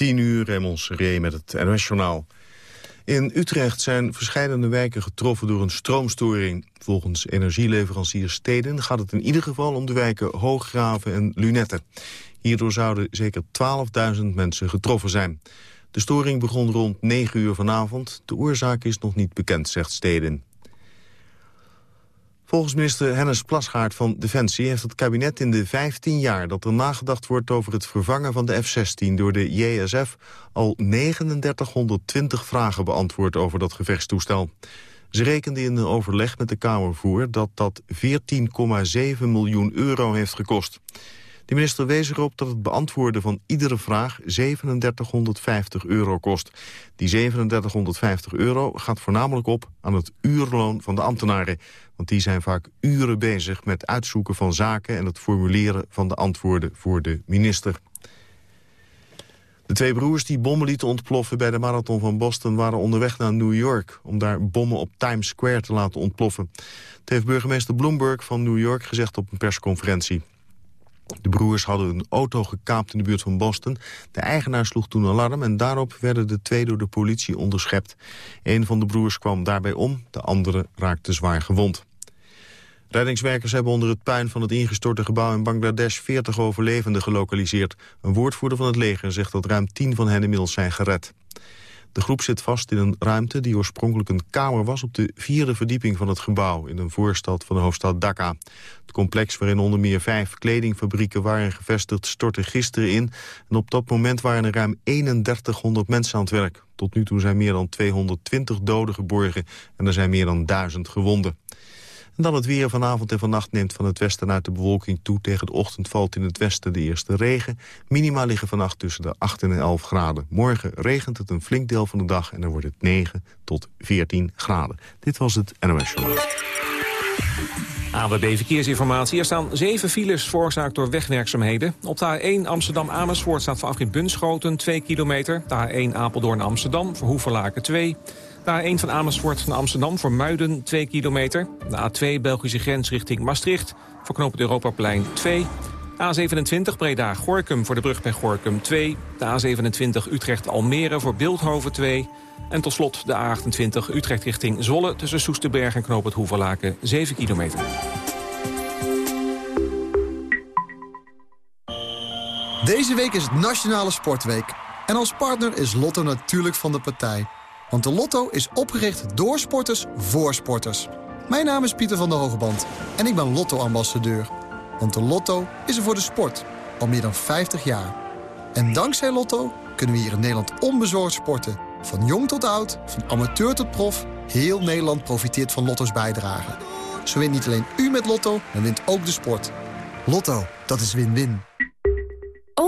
10 uur, Raymond Seré met het NOS-journaal. In Utrecht zijn verschillende wijken getroffen door een stroomstoring. Volgens energieleverancier Steden gaat het in ieder geval om de wijken Hooggraven en Lunetten. Hierdoor zouden zeker 12.000 mensen getroffen zijn. De storing begon rond 9 uur vanavond. De oorzaak is nog niet bekend, zegt Steden. Volgens minister Hennis Plasgaard van Defensie heeft het kabinet in de 15 jaar dat er nagedacht wordt over het vervangen van de F-16 door de JSF al 3920 vragen beantwoord over dat gevechtstoestel. Ze rekende in een overleg met de Kamer voor dat dat 14,7 miljoen euro heeft gekost. De minister wees erop dat het beantwoorden van iedere vraag 3750 euro kost. Die 3750 euro gaat voornamelijk op aan het uurloon van de ambtenaren. Want die zijn vaak uren bezig met uitzoeken van zaken... en het formuleren van de antwoorden voor de minister. De twee broers die bommen lieten ontploffen bij de marathon van Boston... waren onderweg naar New York om daar bommen op Times Square te laten ontploffen. Het heeft burgemeester Bloomberg van New York gezegd op een persconferentie. De broers hadden een auto gekaapt in de buurt van Boston. De eigenaar sloeg toen alarm en daarop werden de twee door de politie onderschept. Een van de broers kwam daarbij om, de andere raakte zwaar gewond. Reddingswerkers hebben onder het puin van het ingestorte gebouw in Bangladesh 40 overlevenden gelokaliseerd. Een woordvoerder van het leger zegt dat ruim 10 van hen inmiddels zijn gered. De groep zit vast in een ruimte die oorspronkelijk een kamer was... op de vierde verdieping van het gebouw in een voorstad van de hoofdstad Dhaka. Het complex waarin onder meer vijf kledingfabrieken waren gevestigd... stortte gisteren in en op dat moment waren er ruim 3100 mensen aan het werk. Tot nu toe zijn meer dan 220 doden geborgen en er zijn meer dan 1000 gewonden. En dan het weer vanavond en vannacht neemt van het westen uit de bewolking toe. Tegen de ochtend valt in het westen de eerste regen. Minima liggen vannacht tussen de 8 en 11 graden. Morgen regent het een flink deel van de dag en dan wordt het 9 tot 14 graden. Dit was het NOS Journal. AWB Verkeersinformatie. Er staan zeven files veroorzaakt door wegwerkzaamheden. Op de A1 Amsterdam-Amersfoort staat voor afrit Bunschoten 2 kilometer. De A1 Apeldoorn-Amsterdam voor Hoeverlaken 2. De A1 van Amersfoort naar Amsterdam voor Muiden 2 kilometer. De A2 Belgische grens richting Maastricht voor knoop het Europaplein 2. A27 Breda-Gorkum voor de brug bij Gorkum 2. De A27 Utrecht-Almere voor Beeldhoven 2. En tot slot de A28 Utrecht richting Zwolle... tussen Soesterberg en knoop het Hoeverlaken 7 kilometer. Deze week is het Nationale Sportweek. En als partner is Lotto natuurlijk van de partij. Want de Lotto is opgericht door sporters voor sporters. Mijn naam is Pieter van der Hogeband en ik ben Lotto-ambassadeur. Want de Lotto is er voor de sport, al meer dan 50 jaar. En dankzij Lotto kunnen we hier in Nederland onbezorgd sporten. Van jong tot oud, van amateur tot prof, heel Nederland profiteert van Lotto's bijdrage. Zo wint niet alleen u met Lotto, maar wint ook de sport. Lotto, dat is win-win.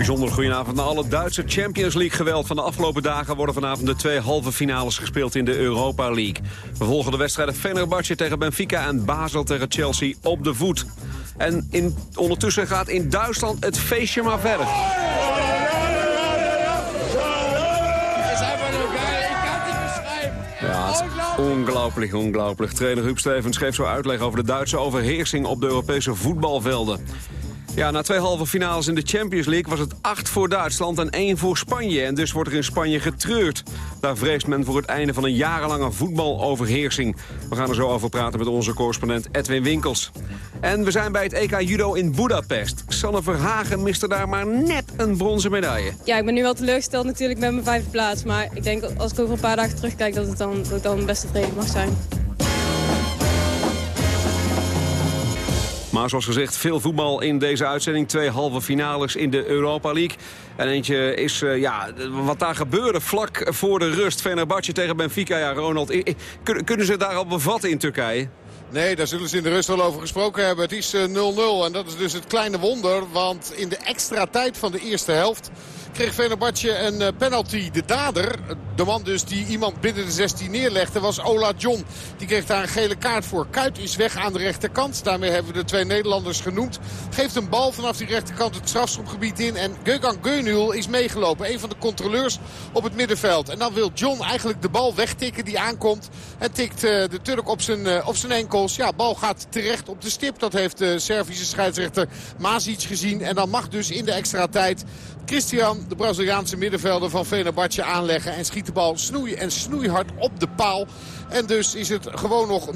Bijzonder goedenavond naar alle Duitse Champions League geweld van de afgelopen dagen worden vanavond de twee halve finales gespeeld in de Europa League. We volgen de wedstrijden Fenerbahce tegen Benfica en Basel tegen Chelsea op de voet. En in, ondertussen gaat in Duitsland het feestje maar verder. Ja, het is ongelooflijk, ongelooflijk. Trainer Huub Stevens geeft zo uitleg over de Duitse overheersing op de Europese voetbalvelden. Ja, na twee halve finales in de Champions League was het acht voor Duitsland en één voor Spanje. En dus wordt er in Spanje getreurd. Daar vreest men voor het einde van een jarenlange voetbaloverheersing. We gaan er zo over praten met onze correspondent Edwin Winkels. En we zijn bij het EK Judo in Budapest. Sanne Verhagen miste daar maar net een bronzen medaille. Ja, ik ben nu wel teleurgesteld natuurlijk met mijn vijfde plaats. Maar ik denk als ik over een paar dagen terugkijk dat het dan, dat het dan best tevreden mag zijn. Maar zoals gezegd, veel voetbal in deze uitzending. Twee halve finales in de Europa League. En eentje is, uh, ja, wat daar gebeurde vlak voor de rust. Fenerbahce tegen Benfica. Ja, Ronald, kunnen ze daar al bevatten in Turkije? Nee, daar zullen ze in de rust wel over gesproken hebben. Het is 0-0 en dat is dus het kleine wonder. Want in de extra tijd van de eerste helft kreeg Venerbatje een eh, penalty. De dader, de man dus die iemand binnen de 16 neerlegde, was Ola John. Die kreeg daar een gele kaart voor. Kuit is weg aan de rechterkant. Daarmee hebben we de twee Nederlanders genoemd. Geeft een bal vanaf die rechterkant het strafschopgebied in. En Gökhan Gönül is meegelopen. Een van de controleurs op het middenveld. En dan wil John eigenlijk de bal wegtikken die aankomt. En tikt uh, de Turk op zijn, op zijn Ja, bal gaat terecht op de stip. Dat heeft de Servische scheidsrechter Mazic gezien. En dan mag dus in de extra tijd Christian, de Braziliaanse middenvelder van Fenerbahce aanleggen. En schiet de bal snoei en snoeihard op de paal. En dus is het gewoon nog 0-0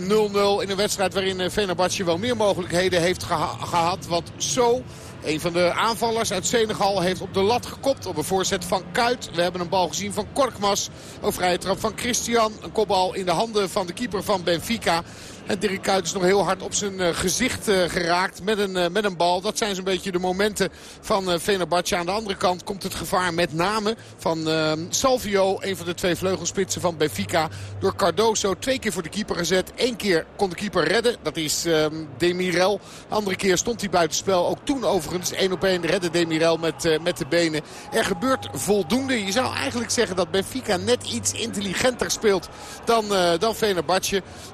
in een wedstrijd waarin Fenerbahce wel meer mogelijkheden heeft geha gehad. Want zo... Een van de aanvallers uit Senegal heeft op de lat gekopt op een voorzet van Kuit. We hebben een bal gezien van Korkmas. Een vrije trap van Christian. Een kopbal in de handen van de keeper van Benfica. En Dirk Kuyt is nog heel hard op zijn uh, gezicht uh, geraakt met een, uh, met een bal. Dat zijn zo'n beetje de momenten van Fenerbahce. Aan de andere kant komt het gevaar met name van Salvio. Een van de twee vleugelspitsen van Benfica. Door Cardoso twee keer voor de keeper gezet. Eén keer kon de keeper redden. Dat is Demirel. De andere keer stond hij buitenspel. Ook toen overigens één op één redde Demirel met, met de benen. Er gebeurt voldoende. Je zou eigenlijk zeggen dat Benfica net iets intelligenter speelt dan, dan.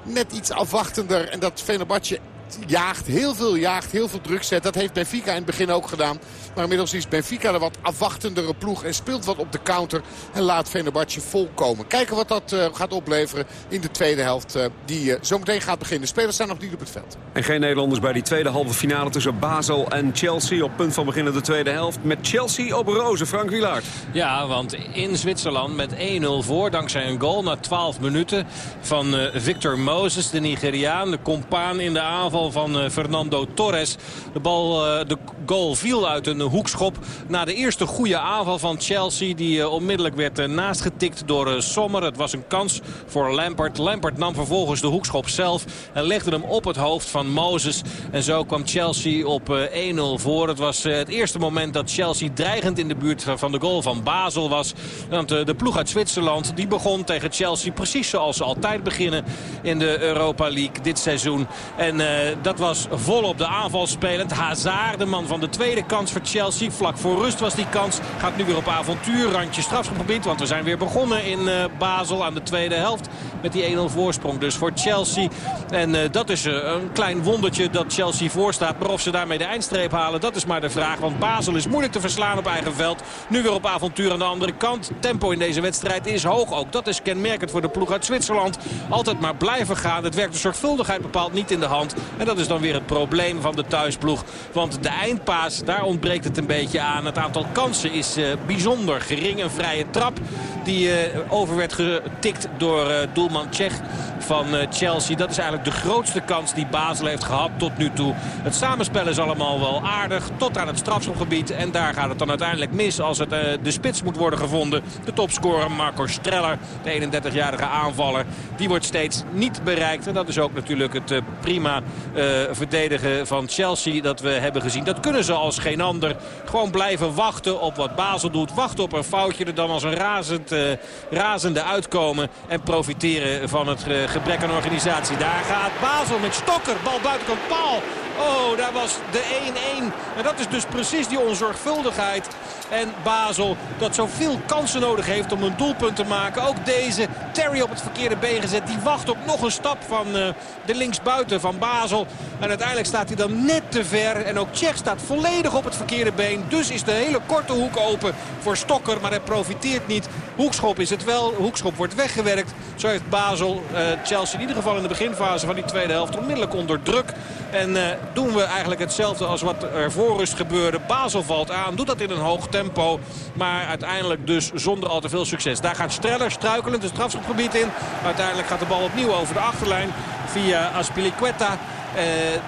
Net iets afwachtender en dat Fenerbahce jaagt, heel veel jaagt, heel veel druk zet. Dat heeft Benfica in het begin ook gedaan. Maar inmiddels is Benfica een wat afwachtendere ploeg en speelt wat op de counter. En laat Fenerbahce volkomen. Kijken wat dat uh, gaat opleveren in de tweede helft uh, die uh, zometeen gaat beginnen. De spelers staan nog niet op het veld. En geen Nederlanders bij die tweede halve finale tussen Basel en Chelsea. Op punt van beginnen de tweede helft met Chelsea op roze. Frank Wilaert. Ja, want in Zwitserland met 1-0 voor. Dankzij een goal na 12 minuten van Victor Moses, de Nigeriaan. De compaan in de aanval van Fernando Torres. De, bal, de goal viel uit een hoekschop. Na de eerste goede aanval van Chelsea. Die uh, onmiddellijk werd naastgetikt door Sommer. Het was een kans voor Lampard. Lampard nam vervolgens de hoekschop zelf. En legde hem op het hoofd van Moses. En zo kwam Chelsea op 1-0 voor. Het was het eerste moment dat Chelsea dreigend in de buurt van de goal van Basel was. Want de ploeg uit Zwitserland die begon tegen Chelsea precies zoals ze altijd beginnen in de Europa League dit seizoen. En dat was volop de aanval spelend. Hazard, de man van de tweede kans voor Chelsea. Vlak voor rust was die kans. Gaat nu weer op avontuur. Randje strafschopgebied. Want we zijn weer begonnen in uh, Basel aan de tweede helft. Met die 1-0 voorsprong dus voor Chelsea. En uh, dat is een klein wondertje dat Chelsea voorstaat. Maar of ze daarmee de eindstreep halen, dat is maar de vraag. Want Basel is moeilijk te verslaan op eigen veld. Nu weer op avontuur aan de andere kant. Tempo in deze wedstrijd is hoog ook. Dat is kenmerkend voor de ploeg uit Zwitserland. Altijd maar blijven gaan. Het werkt de zorgvuldigheid bepaald niet in de hand. En dat is dan weer het probleem van de thuisploeg. Want de eindpaas, daar ontbreekt het een beetje aan. Het aantal kansen is uh, bijzonder gering. Een vrije trap die uh, over werd getikt door uh, doelman Tsjech van Chelsea. Dat is eigenlijk de grootste kans die Basel heeft gehad tot nu toe. Het samenspel is allemaal wel aardig tot aan het strafschopgebied. En daar gaat het dan uiteindelijk mis als het de spits moet worden gevonden. De topscorer Marco Streller, de 31-jarige aanvaller. Die wordt steeds niet bereikt. En dat is ook natuurlijk het prima verdedigen van Chelsea dat we hebben gezien. Dat kunnen ze als geen ander. Gewoon blijven wachten op wat Basel doet. Wachten op een foutje. Er dan als een razend, uh, razende uitkomen. En profiteren van het uh, gebrek aan organisatie. Daar gaat Basel met Stokker. Bal buitenkant paal. Oh, daar was de 1-1. En dat is dus precies die onzorgvuldigheid. En Basel dat zoveel kansen nodig heeft om een doelpunt te maken. Ook deze Terry op het verkeerde been gezet. Die wacht op nog een stap van uh, de linksbuiten van Basel. En uiteindelijk staat hij dan net te ver. En ook Tsjech staat volledig op het verkeerde been. Dus is de hele korte hoek open voor Stokker. Maar hij profiteert niet. Hoekschop is het wel. Hoekschop wordt weggewerkt. Zo heeft Basel uh, Chelsea in ieder geval in de beginfase van die tweede helft onmiddellijk onder druk. En uh, doen we eigenlijk hetzelfde als wat er voor rust gebeurde. Basel valt aan. Doet dat in een hoog tempo. Maar uiteindelijk dus zonder al te veel succes. Daar gaat Streller struikelend het strafschopgebied in. Uiteindelijk gaat de bal opnieuw over de achterlijn. Via Aspilicueta. Uh,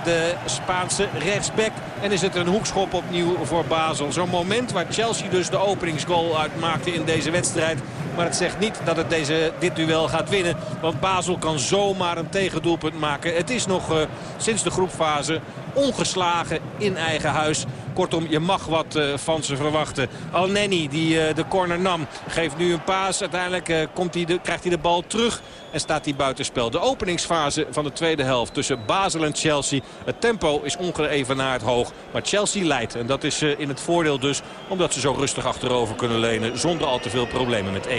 de Spaanse rechtsback. En is het een hoekschop opnieuw voor Basel. Zo'n moment waar Chelsea dus de openingsgoal uitmaakte in deze wedstrijd. Maar het zegt niet dat het deze, dit duel gaat winnen. Want Basel kan zomaar een tegendoelpunt maken. Het is nog uh, sinds de groepfase ongeslagen in eigen huis. Kortom, je mag wat van ze verwachten. Alneni die de corner nam, geeft nu een paas. Uiteindelijk komt hij de, krijgt hij de bal terug en staat hij buitenspel. De openingsfase van de tweede helft tussen Basel en Chelsea. Het tempo is ongeëvenaard hoog, maar Chelsea leidt. En dat is in het voordeel dus, omdat ze zo rustig achterover kunnen lenen... zonder al te veel problemen met 1-0.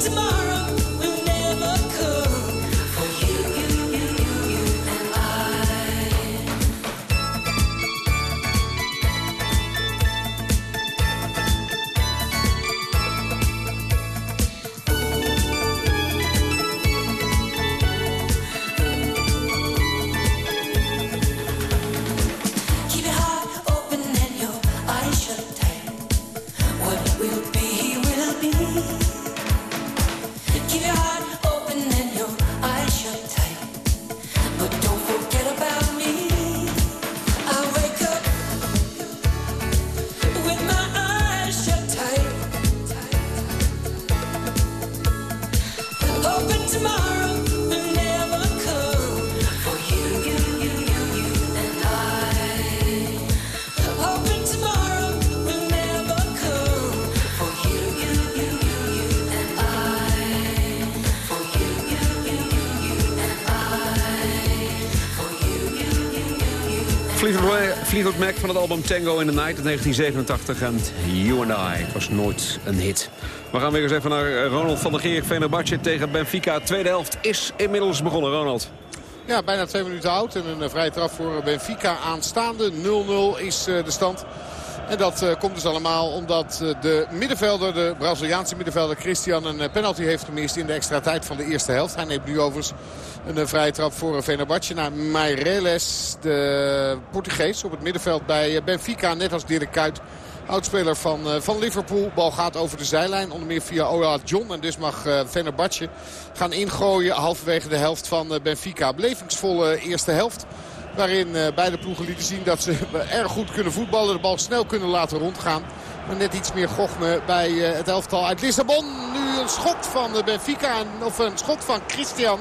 tomorrow. Fleetwood Mac van het album Tango in the Night in 1987. En You and I. Het was nooit een hit. We gaan weer eens even naar eh, Ronald van der Geer. Fenerbahce tegen Benfica. Tweede helft is inmiddels begonnen, Ronald. Ja, bijna twee minuten oud. En een eh, vrije trap voor Benfica aanstaande. 0-0 is eh, de stand. En dat komt dus allemaal omdat de middenvelder, de Braziliaanse middenvelder Christian... een penalty heeft gemist in de extra tijd van de eerste helft. Hij neemt nu overigens een eh, vrije trap voor Venabatje naar Meireles. De Portugees op het middenveld bij eh, Benfica. Net als Dirk Kuyt. Oudspeler van, eh, van Liverpool. Bal gaat over de zijlijn. Onder meer via Ola John. En dus mag Venabatje gaan ingooien. Halverwege de helft van Benfica. Belevingsvolle eerste helft. Waarin beide ploegen lieten zien dat ze erg goed kunnen voetballen. De bal snel kunnen laten rondgaan. Maar net iets meer gochme bij het elftal uit Lissabon. Nu een schot van Benfica. Of een schot van Christian.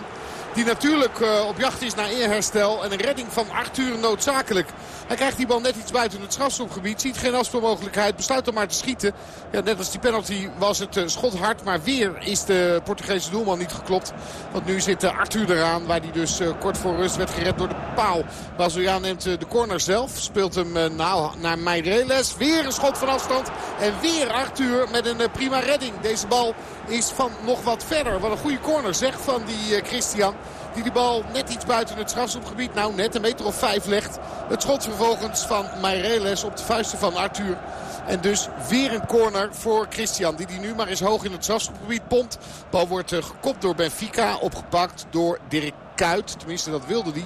Die natuurlijk uh, op jacht is naar eerherstel. En een redding van Arthur noodzakelijk. Hij krijgt die bal net iets buiten het strafschopgebied. Ziet geen afspeelmogelijkheid. Besluit om maar te schieten. Ja, net als die penalty was het uh, schot hard. Maar weer is de Portugese doelman niet geklopt. Want nu zit uh, Arthur eraan. Waar hij dus kort voor rust werd gered door de paal. Bazoya neemt de corner zelf. Speelt hem naar Meireles. Weer een schot van afstand. En weer Arthur met een prima redding. Deze bal is van nog wat verder. Wat een goede corner zeg van die Christian. Die de bal net iets buiten het strafschopgebied, nou net een meter of vijf legt. Het schot vervolgens van Meireles op de vuisten van Arthur. En dus weer een corner voor Christian. Die die nu maar eens hoog in het strafschopgebied pompt. Bal wordt eh, gekopt door Benfica. Opgepakt door Dirk Kuyt. Tenminste dat wilde hij.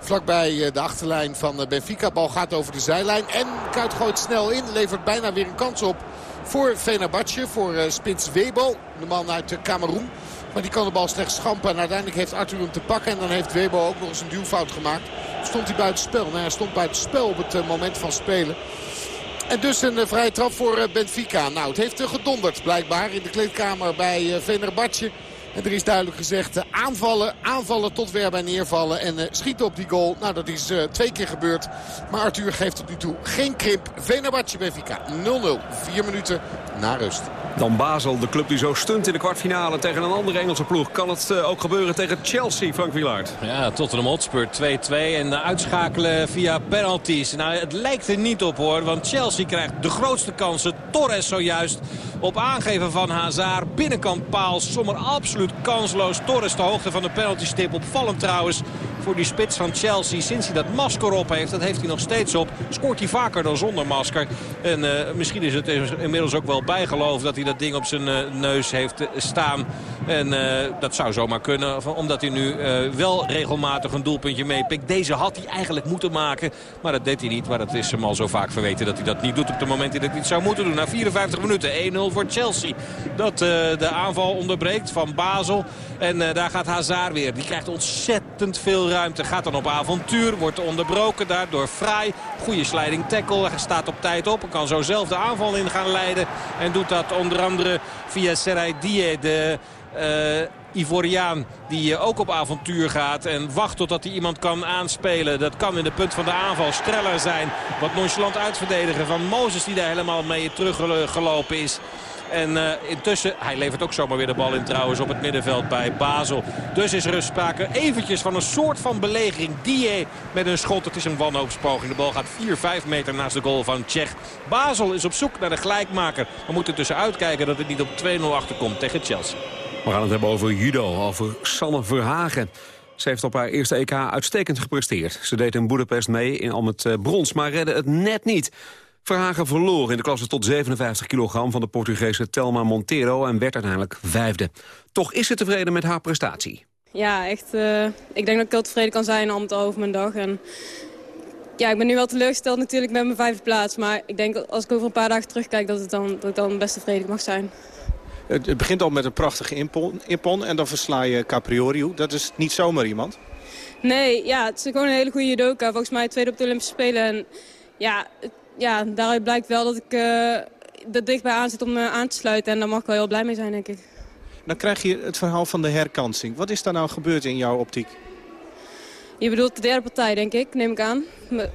Vlakbij eh, de achterlijn van eh, Benfica. Bal gaat over de zijlijn. En Kuyt gooit snel in. Levert bijna weer een kans op voor Venabatje. Voor Spits Webo. De man uit Cameroen. Maar die kan de bal slechts schampen. En uiteindelijk heeft Arthur hem te pakken. En dan heeft Webo ook nog eens een duwfout gemaakt. Stond hij buiten spel. Nou, hij stond buiten spel op het eh, moment van spelen. En dus een uh, vrije trap voor uh, Benfica. Nou, het heeft gedonderd blijkbaar in de kleedkamer bij Venerbatje. En er is duidelijk gezegd uh, aanvallen, aanvallen tot weer bij neervallen. En uh, schieten op die goal. Nou, dat is uh, twee keer gebeurd. Maar Arthur geeft tot nu toe geen krimp. Venabatje Benfica 0-0. Vier minuten na rust. Dan Basel, de club die zo stunt in de kwartfinale tegen een andere Engelse ploeg. Kan het ook gebeuren tegen Chelsea, Frank Wielaert? Ja, Tottenham Hotspur 2-2 en uitschakelen via penalties. Nou, het lijkt er niet op hoor, want Chelsea krijgt de grootste kansen. Torres zojuist op aangeven van Hazard. Binnenkant paal, Sommer absoluut kansloos. Torres de hoogte van de penaltystip. Opvallend trouwens voor die spits van Chelsea. Sinds hij dat masker op heeft, dat heeft hij nog steeds op. Scoort hij vaker dan zonder masker. En uh, misschien is het inmiddels ook wel bijgeloof dat hij dat ding op zijn uh, neus heeft staan. En dat zou zomaar kunnen, omdat hij nu wel regelmatig een doelpuntje meepikt. Deze had hij eigenlijk moeten maken, maar dat deed hij niet. Maar dat is hem al zo vaak verweten dat hij dat niet doet op het moment dat hij het zou moeten doen. Na 54 minuten 1-0 voor Chelsea. Dat de aanval onderbreekt van Basel. En daar gaat Hazard weer. Die krijgt ontzettend veel ruimte. Gaat dan op avontuur. Wordt onderbroken daar door Fraai. Goede sliding tackle. Hij staat op tijd op. Kan zo zelf de aanval in gaan leiden. En doet dat onder andere via Serai Die, de... Uh, Ivoriaan die ook op avontuur gaat en wacht totdat hij iemand kan aanspelen. Dat kan in de punt van de aanval streller zijn. Wat nonchalant uitverdedigen van Mozes die daar helemaal mee teruggelopen is. En uh, intussen, hij levert ook zomaar weer de bal in trouwens op het middenveld bij Basel. Dus is er sprake eventjes van een soort van belegering. Die met een schot, het is een wanhoopspoging. De bal gaat 4-5 meter naast de goal van Tsjech. Basel is op zoek naar de gelijkmaker. We moeten tussen uitkijken dat het niet op 2-0 achterkomt tegen Chelsea. We gaan het hebben over judo, over Sanne Verhagen. Ze heeft op haar eerste EK uitstekend gepresteerd. Ze deed in Boedapest mee in, om het brons, maar redde het net niet. Verhagen verloor in de klasse tot 57 kilogram van de Portugese Telma Monteiro en werd uiteindelijk vijfde. Toch is ze tevreden met haar prestatie. Ja, echt. Uh, ik denk dat ik heel tevreden kan zijn om het over mijn dag. En ja, ik ben nu wel teleurgesteld natuurlijk met mijn vijfde plaats. Maar ik denk als ik over een paar dagen terugkijk dat, het dan, dat ik dan best tevreden mag zijn. Het begint al met een prachtige impon, impon en dan versla je Caprioriu. Dat is niet zomaar iemand. Nee, ja, het is gewoon een hele goede judoka. Volgens mij tweede op de Olympische Spelen. En ja, ja, daaruit blijkt wel dat ik uh, er dichtbij aan zit om uh, aan te sluiten. En daar mag ik wel heel blij mee zijn, denk ik. Dan krijg je het verhaal van de herkansing. Wat is daar nou gebeurd in jouw optiek? Je bedoelt de derde partij, denk ik, neem ik aan.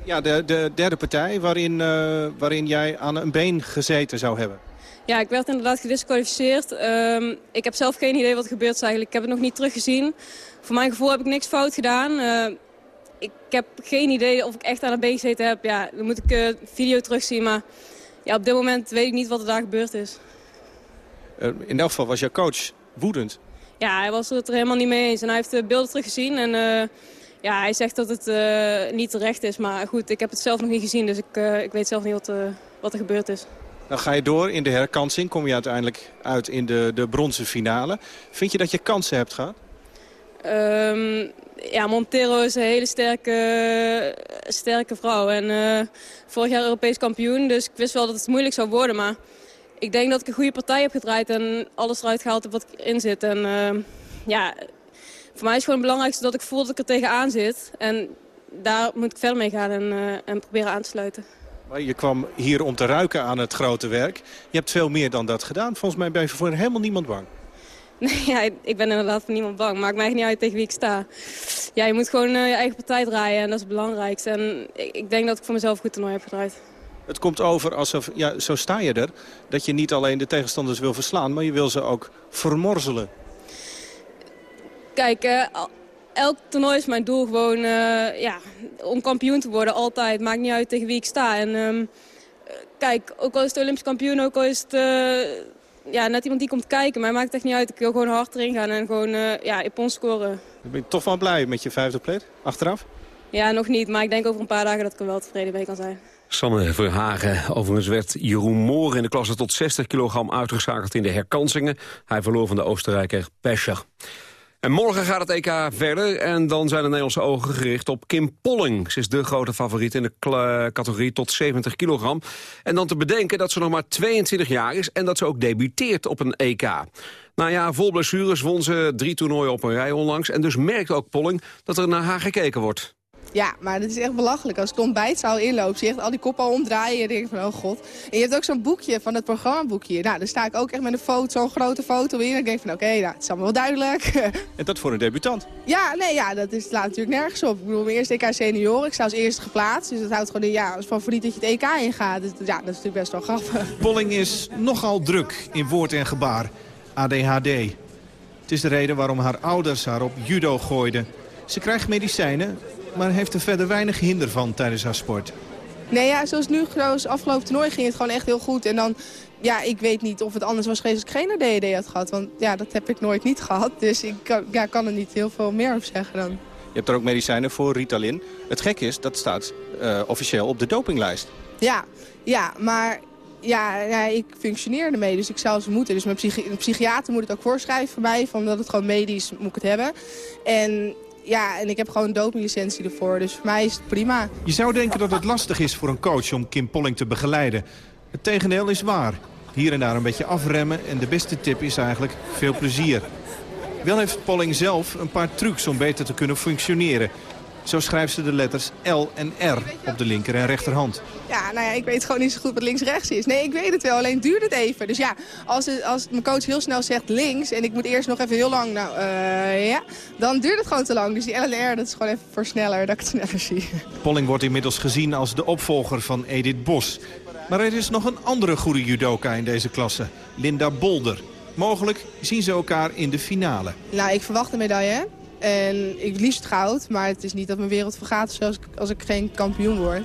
Ja, de, de derde partij waarin, uh, waarin jij aan een been gezeten zou hebben. Ja, ik werd inderdaad gedisqualificeerd. Um, ik heb zelf geen idee wat er gebeurd is eigenlijk. Ik heb het nog niet teruggezien. Voor mijn gevoel heb ik niks fout gedaan. Uh, ik heb geen idee of ik echt aan een been gezeten heb. Ja, dan moet ik uh, video terugzien. Maar ja, op dit moment weet ik niet wat er daar gebeurd is. Uh, in elk geval was jouw coach woedend. Ja, hij was het er helemaal niet mee eens. En hij heeft de beelden teruggezien. En uh, ja, hij zegt dat het niet terecht is. Maar goed, ik heb het zelf nog niet gezien. Dus ik, ik weet zelf niet wat, wat er gebeurd is. Dan ga je door in de herkansing. Kom je uiteindelijk uit in de, de bronzen finale. Vind je dat je kansen hebt gehad? Um, ja, Montero is een hele sterke, sterke vrouw. En uh, vorig jaar Europees kampioen, dus ik wist wel dat het moeilijk zou worden. Maar ik denk dat ik een goede partij heb gedraaid en alles eruit gehaald heb wat erin zit. En uh, ja, voor mij is gewoon het belangrijkste dat ik voel dat ik er tegenaan zit. En daar moet ik verder mee gaan en, uh, en proberen aan te sluiten. Maar je kwam hier om te ruiken aan het grote werk. Je hebt veel meer dan dat gedaan. Volgens mij ben je voor helemaal niemand bang. Nee, ja, ik ben inderdaad voor niemand bang. Maakt mij niet uit tegen wie ik sta. Ja, je moet gewoon uh, je eigen partij draaien en dat is het belangrijkste. En ik, ik denk dat ik voor mezelf goed toernooi heb gedraaid. Het komt over alsof, ja, zo sta je er, dat je niet alleen de tegenstanders wil verslaan, maar je wil ze ook vermorzelen. Kijk, uh, elk toernooi is mijn doel gewoon uh, ja, om kampioen te worden, altijd. Maakt niet uit tegen wie ik sta. En um, kijk, ook al is het Olympisch kampioen, ook al is het ja, net iemand die komt kijken. Maar het maakt echt niet uit. Ik wil gewoon hard erin gaan en gewoon uh, ja, scoren. Ben je toch wel blij met je vijfde plek achteraf? Ja, nog niet. Maar ik denk over een paar dagen dat ik er wel tevreden mee kan zijn. Sanne Verhagen. Overigens werd Jeroen Moor in de klasse tot 60 kilogram uitgeschakeld in de herkansingen. Hij verloor van de Oostenrijker Pescher. En morgen gaat het EK verder en dan zijn de Nederlandse ogen gericht op Kim Polling. Ze is de grote favoriet in de categorie tot 70 kilogram. En dan te bedenken dat ze nog maar 22 jaar is en dat ze ook debuteert op een EK. Nou ja, vol blessures won ze drie toernooien op een rij onlangs. En dus merkt ook Polling dat er naar haar gekeken wordt. Ja, maar dat is echt belachelijk. Als ik de ontbijtzaal inloop, zie je echt al die kop al omdraaien. En denk ik van, oh god. En je hebt ook zo'n boekje van het programmaboekje. Nou, daar sta ik ook echt met een foto, zo'n grote foto in. En ik denk van, oké, nou, het is allemaal wel duidelijk. En dat voor een debutant? Ja, nee, ja, dat is, slaat natuurlijk nergens op. Ik bedoel, mijn eerste EK senioren. Ik sta als eerste geplaatst. Dus dat houdt gewoon in, ja, als favoriet dat je het EK ingaat. Dus ja, dat is natuurlijk best wel grappig. Polling is nogal druk in woord en gebaar. ADHD. Het is de reden waarom haar ouders haar op judo gooiden. Ze krijgt medicijnen, maar heeft er verder weinig hinder van tijdens haar sport. Nee, ja, zoals nu, zoals afgelopen toernooi ging het gewoon echt heel goed. En dan, ja, ik weet niet of het anders was geweest als ik geen ADHD had gehad. Want ja, dat heb ik nooit niet gehad. Dus ik kan, ja, kan er niet heel veel meer over zeggen dan. Je hebt er ook medicijnen voor Ritalin. Het gek is, dat staat eh, officieel op de dopinglijst. Ja, ja, maar ja, ja, ik functioneer ermee, dus ik zou ze moeten. Dus mijn psychi een psychiater moet het ook voorschrijven voor mij, van dat het gewoon medisch moet ik het hebben. En ja, en ik heb gewoon een dopinglicentie ervoor, dus voor mij is het prima. Je zou denken dat het lastig is voor een coach om Kim Polling te begeleiden. Het tegendeel is waar. Hier en daar een beetje afremmen en de beste tip is eigenlijk veel plezier. Wel heeft Polling zelf een paar trucs om beter te kunnen functioneren. Zo schrijft ze de letters L en R op de linker en rechterhand. Ja, nou ja, ik weet gewoon niet zo goed wat links-rechts is. Nee, ik weet het wel, alleen duurt het even. Dus ja, als, het, als mijn coach heel snel zegt links... en ik moet eerst nog even heel lang, nou uh, ja... dan duurt het gewoon te lang. Dus die L en R, dat is gewoon even voor sneller, dat ik het sneller zie. Polling wordt inmiddels gezien als de opvolger van Edith Bos. Maar er is nog een andere goede judoka in deze klasse, Linda Bolder. Mogelijk zien ze elkaar in de finale. Nou, ik verwacht een medaille. En ik liefst goud, maar het is niet dat mijn wereld vergaat ik, als ik geen kampioen word.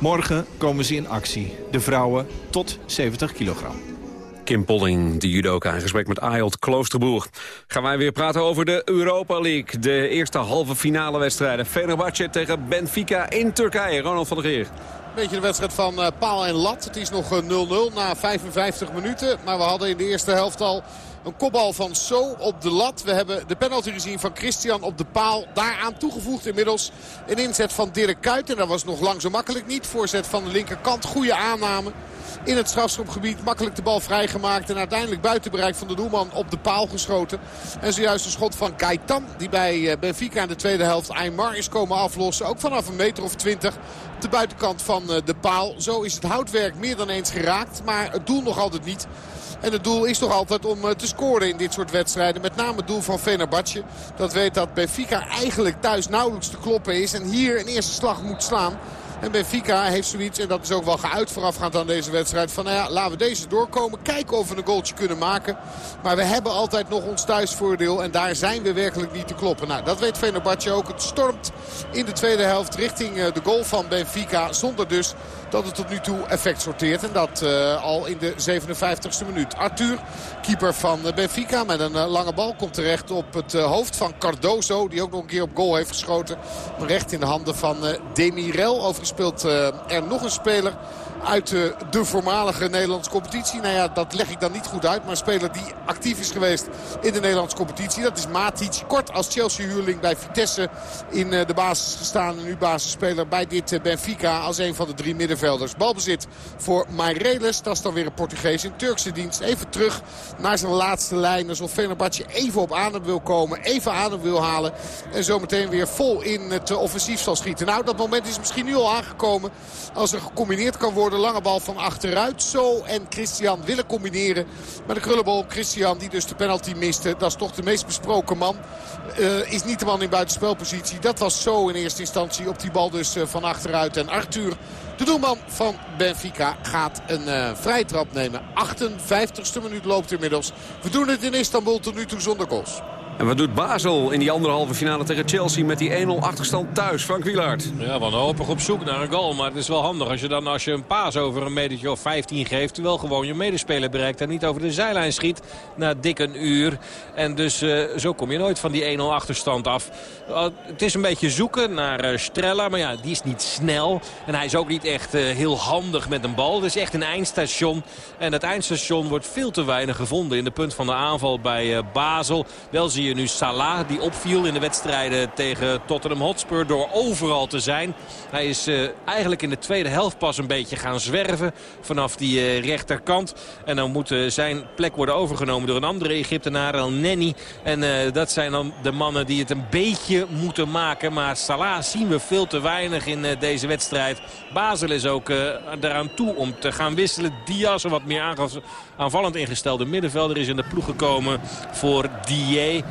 Morgen komen ze in actie. De vrouwen tot 70 kilogram. Kim Polling, de judoka, in gesprek met Ayot Kloosterboer. Gaan wij weer praten over de Europa League. De eerste halve finale wedstrijden. Fenerbahce tegen Benfica in Turkije. Ronald van der Geer. Beetje de wedstrijd van uh, paal en lat. Het is nog 0-0 na 55 minuten. Maar we hadden in de eerste helft al een kopbal van So op de lat. We hebben de penalty gezien van Christian op de paal. Daaraan toegevoegd inmiddels een inzet van Dirk Kuyt. En dat was nog lang zo makkelijk niet. Voorzet van de linkerkant. Goede aanname in het strafschopgebied. Makkelijk de bal vrijgemaakt. En uiteindelijk buiten bereik van de doelman op de paal geschoten. En zojuist een schot van Gaetan. Die bij eh, Benfica in de tweede helft Aymar is komen aflossen. Ook vanaf een meter of twintig. De buitenkant van eh, de paal. Zo is het houtwerk meer dan eens geraakt. Maar het doel nog altijd niet. En het doel is toch altijd om eh, te scoren in dit soort wedstrijden. Met name het doel van Fenerbahce. Dat weet dat Benfica eigenlijk thuis nauwelijks te kloppen is. En hier een eerste slag moet slaan. En Benfica heeft zoiets, en dat is ook wel geuit voorafgaand aan deze wedstrijd... van nou ja, laten we deze doorkomen. Kijken of we een goaltje kunnen maken. Maar we hebben altijd nog ons thuisvoordeel. En daar zijn we werkelijk niet te kloppen. Nou, dat weet Fenerbahce ook. Het stormt in de tweede helft richting eh, de goal van Benfica. Zonder dus dat het tot nu toe effect sorteert. En dat uh, al in de 57ste minuut. Arthur, keeper van eh, Benfica met een uh, lange bal. Komt terecht op het hoofd van Cardoso. Die ook nog een keer op goal heeft geschoten. Recht in de handen van Demirel. Overigens speelt er nog een speler uit de, de voormalige Nederlandse competitie. Nou ja, dat leg ik dan niet goed uit. Maar een speler die actief is geweest in de Nederlandse competitie. Dat is Matic. Kort als Chelsea-huurling bij Vitesse in de basis gestaan. En nu basisspeler bij dit Benfica als een van de drie middenvelders. Balbezit voor Maireles. Dat is dan weer een Portugees in Turkse dienst. Even terug naar zijn laatste lijn. Alsof Fenerbahce even op adem wil komen. Even adem wil halen. En zometeen weer vol in het offensief zal schieten. Nou, dat moment is misschien nu al aangekomen. Als er gecombineerd kan worden. Lange bal van achteruit. Zo en Christian willen combineren. Maar de krullenbal op Christian die dus de penalty miste. Dat is toch de meest besproken man. Uh, is niet de man in buitenspelpositie. Dat was zo in eerste instantie op die bal dus uh, van achteruit. En Arthur, de doelman van Benfica, gaat een uh, vrije trap nemen. 58ste minuut loopt inmiddels. We doen het in Istanbul tot nu toe zonder goals. En wat doet Basel in die anderhalve finale tegen Chelsea met die 1-0 achterstand thuis? Frank Wielaert. Ja, wanhopig op zoek naar een goal. Maar het is wel handig als je dan als je een paas over een metertje of 15 geeft... terwijl gewoon je medespeler bereikt en niet over de zijlijn schiet na dik een uur. En dus uh, zo kom je nooit van die 1-0 achterstand af. Uh, het is een beetje zoeken naar uh, Strella, maar ja, die is niet snel. En hij is ook niet echt heel handig met een bal. Het is echt een eindstation. En het eindstation wordt veel te weinig gevonden in de punt van de aanval bij Basel. Wel zie je nu Salah die opviel in de wedstrijden tegen Tottenham Hotspur door overal te zijn. Hij is uh, eigenlijk in de tweede helft pas een beetje gaan zwerven vanaf die uh, rechterkant. En dan moet uh, zijn plek worden overgenomen door een andere Egyptenaar, El Nenni. En dat zijn dan de mannen die het een beetje moeten maken. Maar Salah zien we veel te weinig in deze wedstrijd. Basel is ook eraan toe om te gaan wisselen. Diaz, een wat meer aanvallend ingestelde middenvelder, is in de ploeg gekomen voor Die.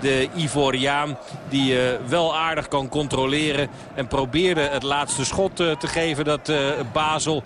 De Ivoriaan die uh, wel aardig kan controleren. En probeerde het laatste schot uh, te geven dat uh, Basel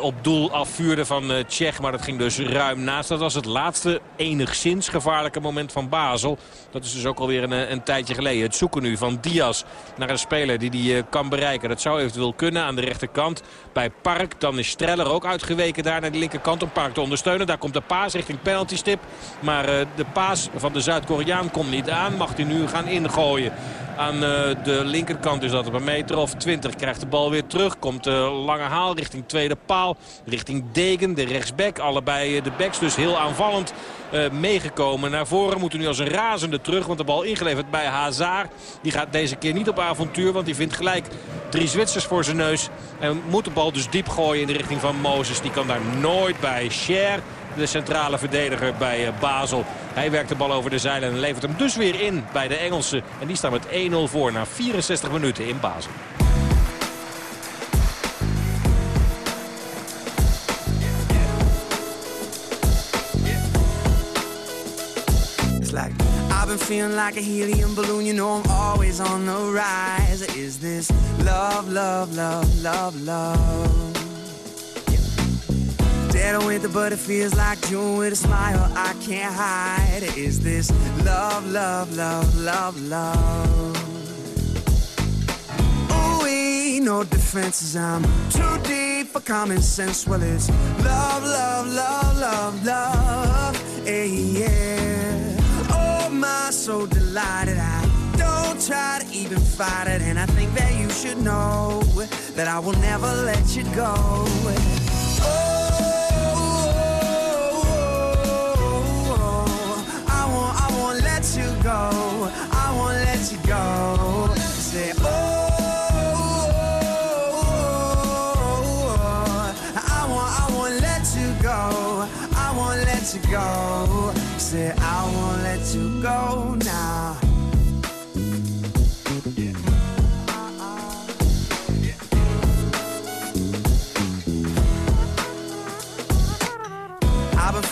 op doel afvuurde van Tsjech. Maar dat ging dus ruim naast. Dat was het laatste enigszins gevaarlijke moment van Basel. Dat is dus ook alweer een, een tijdje geleden. Het zoeken nu van Diaz naar een speler die die kan bereiken. Dat zou eventueel kunnen aan de rechterkant bij Park. Dan is Streller ook uitgeweken daar naar de linkerkant om Park te ondersteunen. Daar komt de paas richting penaltystip. Maar de paas van de Zuid-Koreaan komt niet aan. Mag hij nu gaan ingooien. Aan uh, de linkerkant is dat op een meter of 20. Krijgt de bal weer terug. Komt de lange haal richting tweede paal. Richting Degen, de rechtsback. Allebei uh, de backs dus heel aanvallend meegekomen. Naar voren moeten nu als een razende terug. Want de bal ingeleverd bij Hazard. Die gaat deze keer niet op avontuur. Want die vindt gelijk drie Zwitsers voor zijn neus. En moet de bal dus diep gooien in de richting van Mozes. Die kan daar nooit bij. Cher de centrale verdediger bij eh, Basel. Hij werkt de bal over de zeilen en levert hem dus weer in bij de Engelsen. En die staan met 1-0 voor na 64 minuten in Basel. feeling like a helium balloon You know always on the rise Is this love, love, love, love, love Dead of winter, but it feels like June with a smile I can't hide. Is this love, love, love, love, love? Ooh, no defenses. I'm too deep for common sense. Well, it's love, love, love, love, love. Hey, yeah. Oh, my, so delighted. I don't try to even fight it. And I think that you should know that I will never let you go. Won't let you go. Say, oh, oh, oh, oh, I won't, I won't let you go. I won't let you go.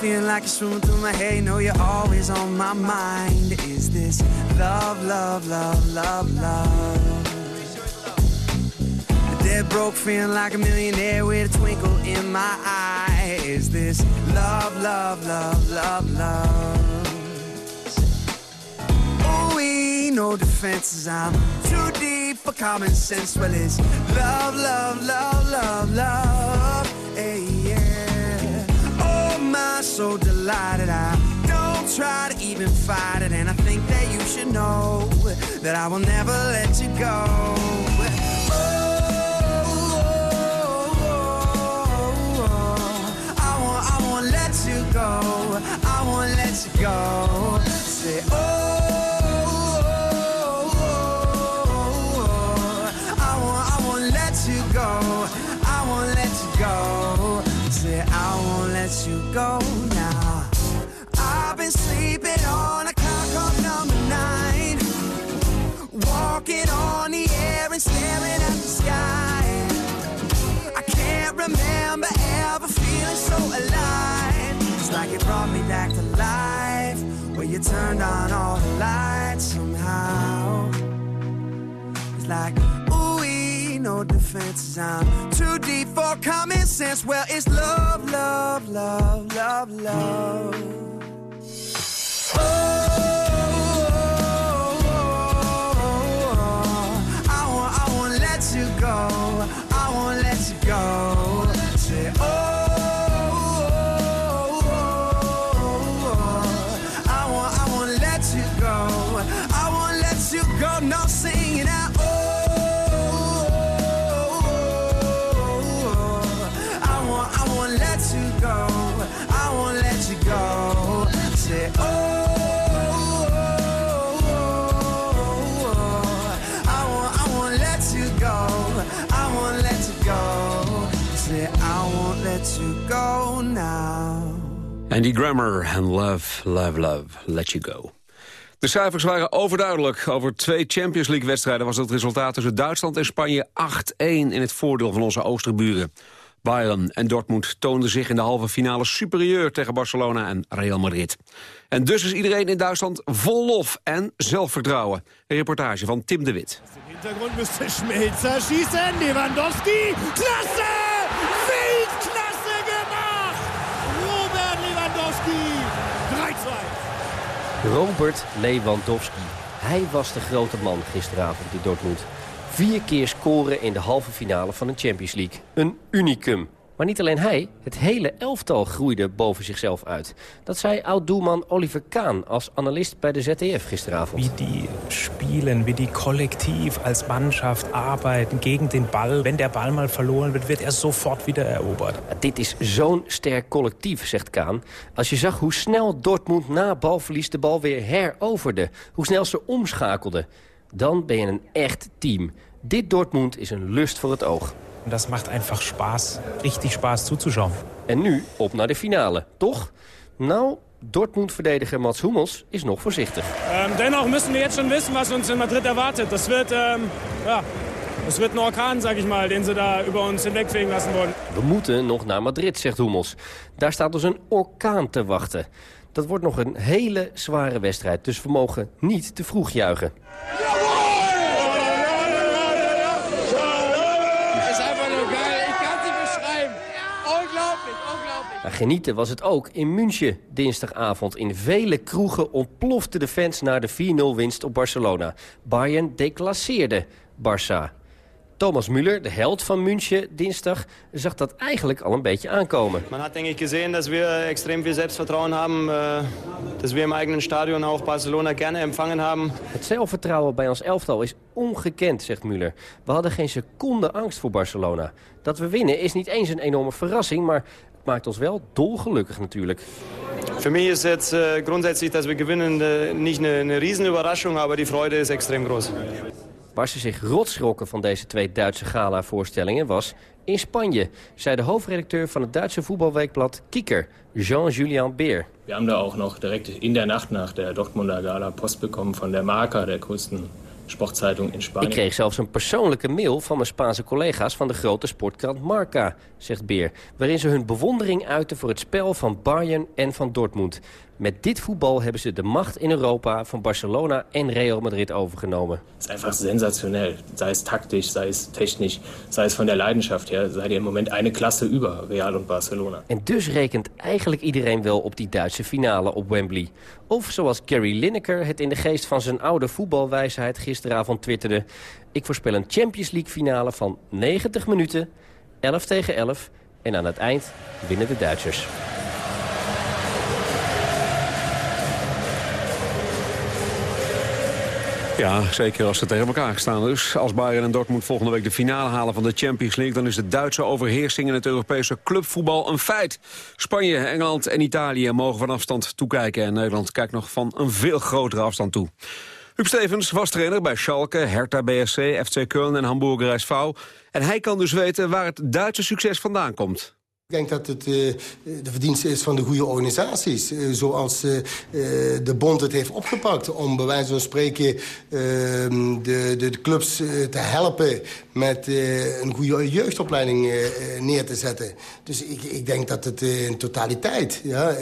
Feeling like it's swimming through my head. You know you're always on my mind. Is this love, love, love, love, love? Dead broke, feeling like a millionaire with a twinkle in my eye. Is this love, love, love, love, love? Oh, we no defenses. I'm too deep for common sense. Well, it's love, love, love, love, love. So delighted. I don't try to even fight it And I think that you should know That I will never let you go. Oh, oh, oh, oh I won't, I won't let you go. I won't let you go. Say, oh I won't, let you go. I won't let you go. Say, I won't let you go. Been sleeping on a clock of number nine, walking on the air and staring at the sky. I can't remember ever feeling so alive. It's like it brought me back to life, where you turned on all the lights somehow. It's like ooh, no defenses. I'm too deep for common sense. Well, it's love, love, love, love, love. Oh. Andy Grammer en Love, Love, Love, Let You Go. De cijfers waren overduidelijk. Over twee Champions League-wedstrijden was het resultaat tussen Duitsland en Spanje 8-1 in het voordeel van onze oosterburen. Bayern en Dortmund toonden zich in de halve finale superieur tegen Barcelona en Real Madrid. En dus is iedereen in Duitsland vol lof en zelfvertrouwen. Een reportage van Tim de Wit. Schmelzer. Lewandowski. Klasse! Weltklasse gemacht! Robert Lewandowski. 3-2. Robert Lewandowski. Hij was de grote man gisteravond in Dortmund. Vier keer scoren in de halve finale van de Champions League. Een unicum. Maar niet alleen hij, het hele elftal groeide boven zichzelf uit. Dat zei oud-doelman Oliver Kahn als analist bij de ZDF gisteravond. Wie die spielen, wie die kollektief als Mannschaft arbeiten gegen den Ball. Wenn der Ball mal verloren wird, wird er sofort wieder erobert. Dit is zo'n sterk collectief, zegt Kaan. Als je zag hoe snel Dortmund na balverlies de bal weer heroverde. Hoe snel ze omschakelden. Dan ben je een echt team. Dit Dortmund is een lust voor het oog. Das macht einfach Spaß, richtig Spaß zuzuschauen. En nu op naar de finale, toch? Nou, Dortmund-verdediger Mats Hummels is nog voorzichtig. Ähm, dennoch müssen wir jetzt schon wissen, was uns in Madrid erwartet. Das wird, ähm, ja, das wird ein Orkan, sag ich mal, den sie da über uns hinwegfegen lassen wollen. We moeten nog naar Madrid, zegt Hummels. Daar staat dus een orkaan te wachten. Dat wordt nog een hele zware wedstrijd, dus we mogen niet te vroeg juichen is einfach nur geil. Ik kan het niet beschrijven. Ongelooflijk, ongelooflijk. Maar genieten was het ook in München dinsdagavond. In vele kroegen ontplofte de fans naar de 4-0 winst op Barcelona. Bayern declasseerde Barça. Thomas Müller, de held van München dinsdag, zag dat eigenlijk al een beetje aankomen. Man hat, denke ich, gesehen, dass wir extrem viel Selbstvertrauen haben, äh, dass wir im eigenen Stadion auch Barcelona gerne empfangen haben. Het zelfvertrouwen bij ons elftal is ongekend, zegt Müller. We hadden geen seconde angst voor Barcelona. Dat we winnen is niet eens een enorme verrassing, maar maakt ons wel dolgelukkig natuurlijk. Für mich ist jetzt äh, grundsätzlich, dass wir gewinnen, äh, nicht eine, eine Riesenüberraschung, aber die Freude ist extrem groß. Waar ze zich rotschrokken van deze twee Duitse gala-voorstellingen was in Spanje, zei de hoofdredacteur van het Duitse voetbalweekblad Kicker, Jean-Julian Beer. Wir haben da auch noch direkt in der Nacht nach der Dortmunder Gala Post bekommen von der Marca, der größten Sportzeitung in Spanien. Ik kreeg zelfs een persoonlijke mail van mijn Spaanse collega's van de grote sportkrant Marca, zegt Beer, waarin ze hun bewondering uiten voor het spel van Bayern en van Dortmund. Met dit voetbal hebben ze de macht in Europa van Barcelona en Real Madrid overgenomen. Es ist einfach sensationell, sei es taktisch, sei es technisch, sei es von der Leidenschaft her, seid ihr im Moment eine Klasse über Real und Barcelona. En dus rekent eigenlijk iedereen wel op die Duitse finale op Wembley. Of zoals Gary Lineker het in de geest van zijn oude voetbalwijsheid gisteravond twitterde... ik voorspel een Champions League finale van 90 minuten, 11 tegen 11... en aan het eind winnen de Duitsers. Ja, zeker als ze tegen elkaar staan. Dus als Bayern en Dortmund volgende week de finale halen van de Champions League... dan is de Duitse overheersing in het Europese clubvoetbal een feit. Spanje, Engeland en Italië mogen van afstand toekijken... en Nederland kijkt nog van een veel grotere afstand toe. Huub Stevens was trainer bij Schalke, Hertha BSC, FC Köln en Hamburger SV. En hij kan dus weten waar het Duitse succes vandaan komt. Ik denk dat het uh, de verdienste is van de goede organisaties. Uh, zoals uh, de bond het heeft opgepakt. Om bij wijze van spreken de, de, de, clubs te helpen... met een goede jeugdopleiding neer te zetten. Dus ik, ik denk dat het in totaliteit ja,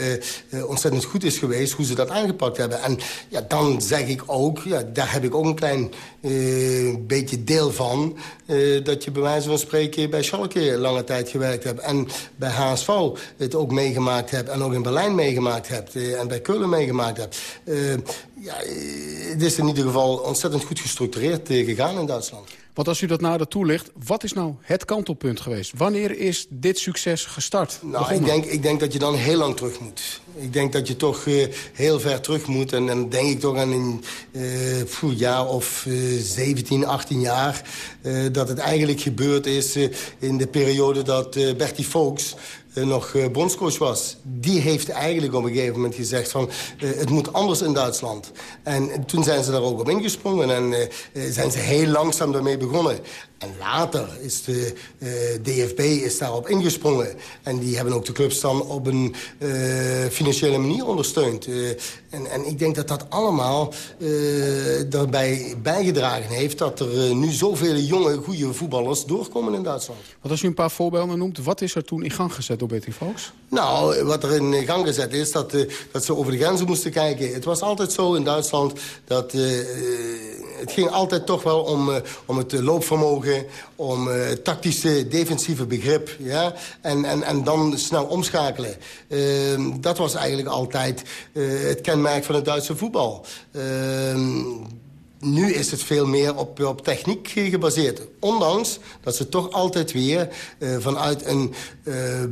ontzettend goed is geweest... hoe ze dat aangepakt hebben. En ja, dan zeg ik ook, ja, daar heb ik ook een klein beetje deel van... dat je bij wijze van spreken bij Schalke lange tijd gewerkt hebt. En bij HSV het ook meegemaakt hebt... en ook in Berlijn meegemaakt hebt en bij Keulen meegemaakt hebt. Ja, het is in ieder geval ontzettend goed gestructureerd gegaan in Duitsland. Want als u dat nader toelicht, wat is nou het kantelpunt geweest? Wanneer is dit succes gestart? Nou, ik denk, ik denk dat je dan heel lang terug moet. Ik denk dat je toch uh, heel ver terug moet. En dan denk ik toch aan een uh, jaar of uh, 17, 18 jaar... dat het eigenlijk gebeurd is in de periode dat Bertie Vogts nog uh, bondscoach was. Die heeft eigenlijk op een gegeven moment gezegd van... Uh, het moet anders in Duitsland. En toen zijn ze daar ook op ingesprongen en zijn ze heel langzaam daarmee begonnen. En later is de uh, DFB is daarop ingesprongen. En die hebben ook de clubs dan op een uh, financiële manier ondersteund. Uh, en, en ik denk dat dat allemaal daarbij bijgedragen heeft... dat er nu zoveel jonge, goede voetballers doorkomen in Duitsland. Wat als u een paar voorbeelden noemt, wat is er toen in gang gezet door Betty Fox? Nou, wat er in gang gezet is, dat, dat ze over de grenzen moesten kijken. Het was altijd zo in Duitsland dat het ging altijd toch wel om, om het loopvermogen... om uh, tactische, defensieve begrip. Ja? En, en, en dan snel omschakelen. Uh, dat was eigenlijk altijd uh, het kenmerk van het Duitse voetbal. Ehm, nu is het veel meer op, op techniek gebaseerd. Ondanks dat ze toch altijd weer vanuit een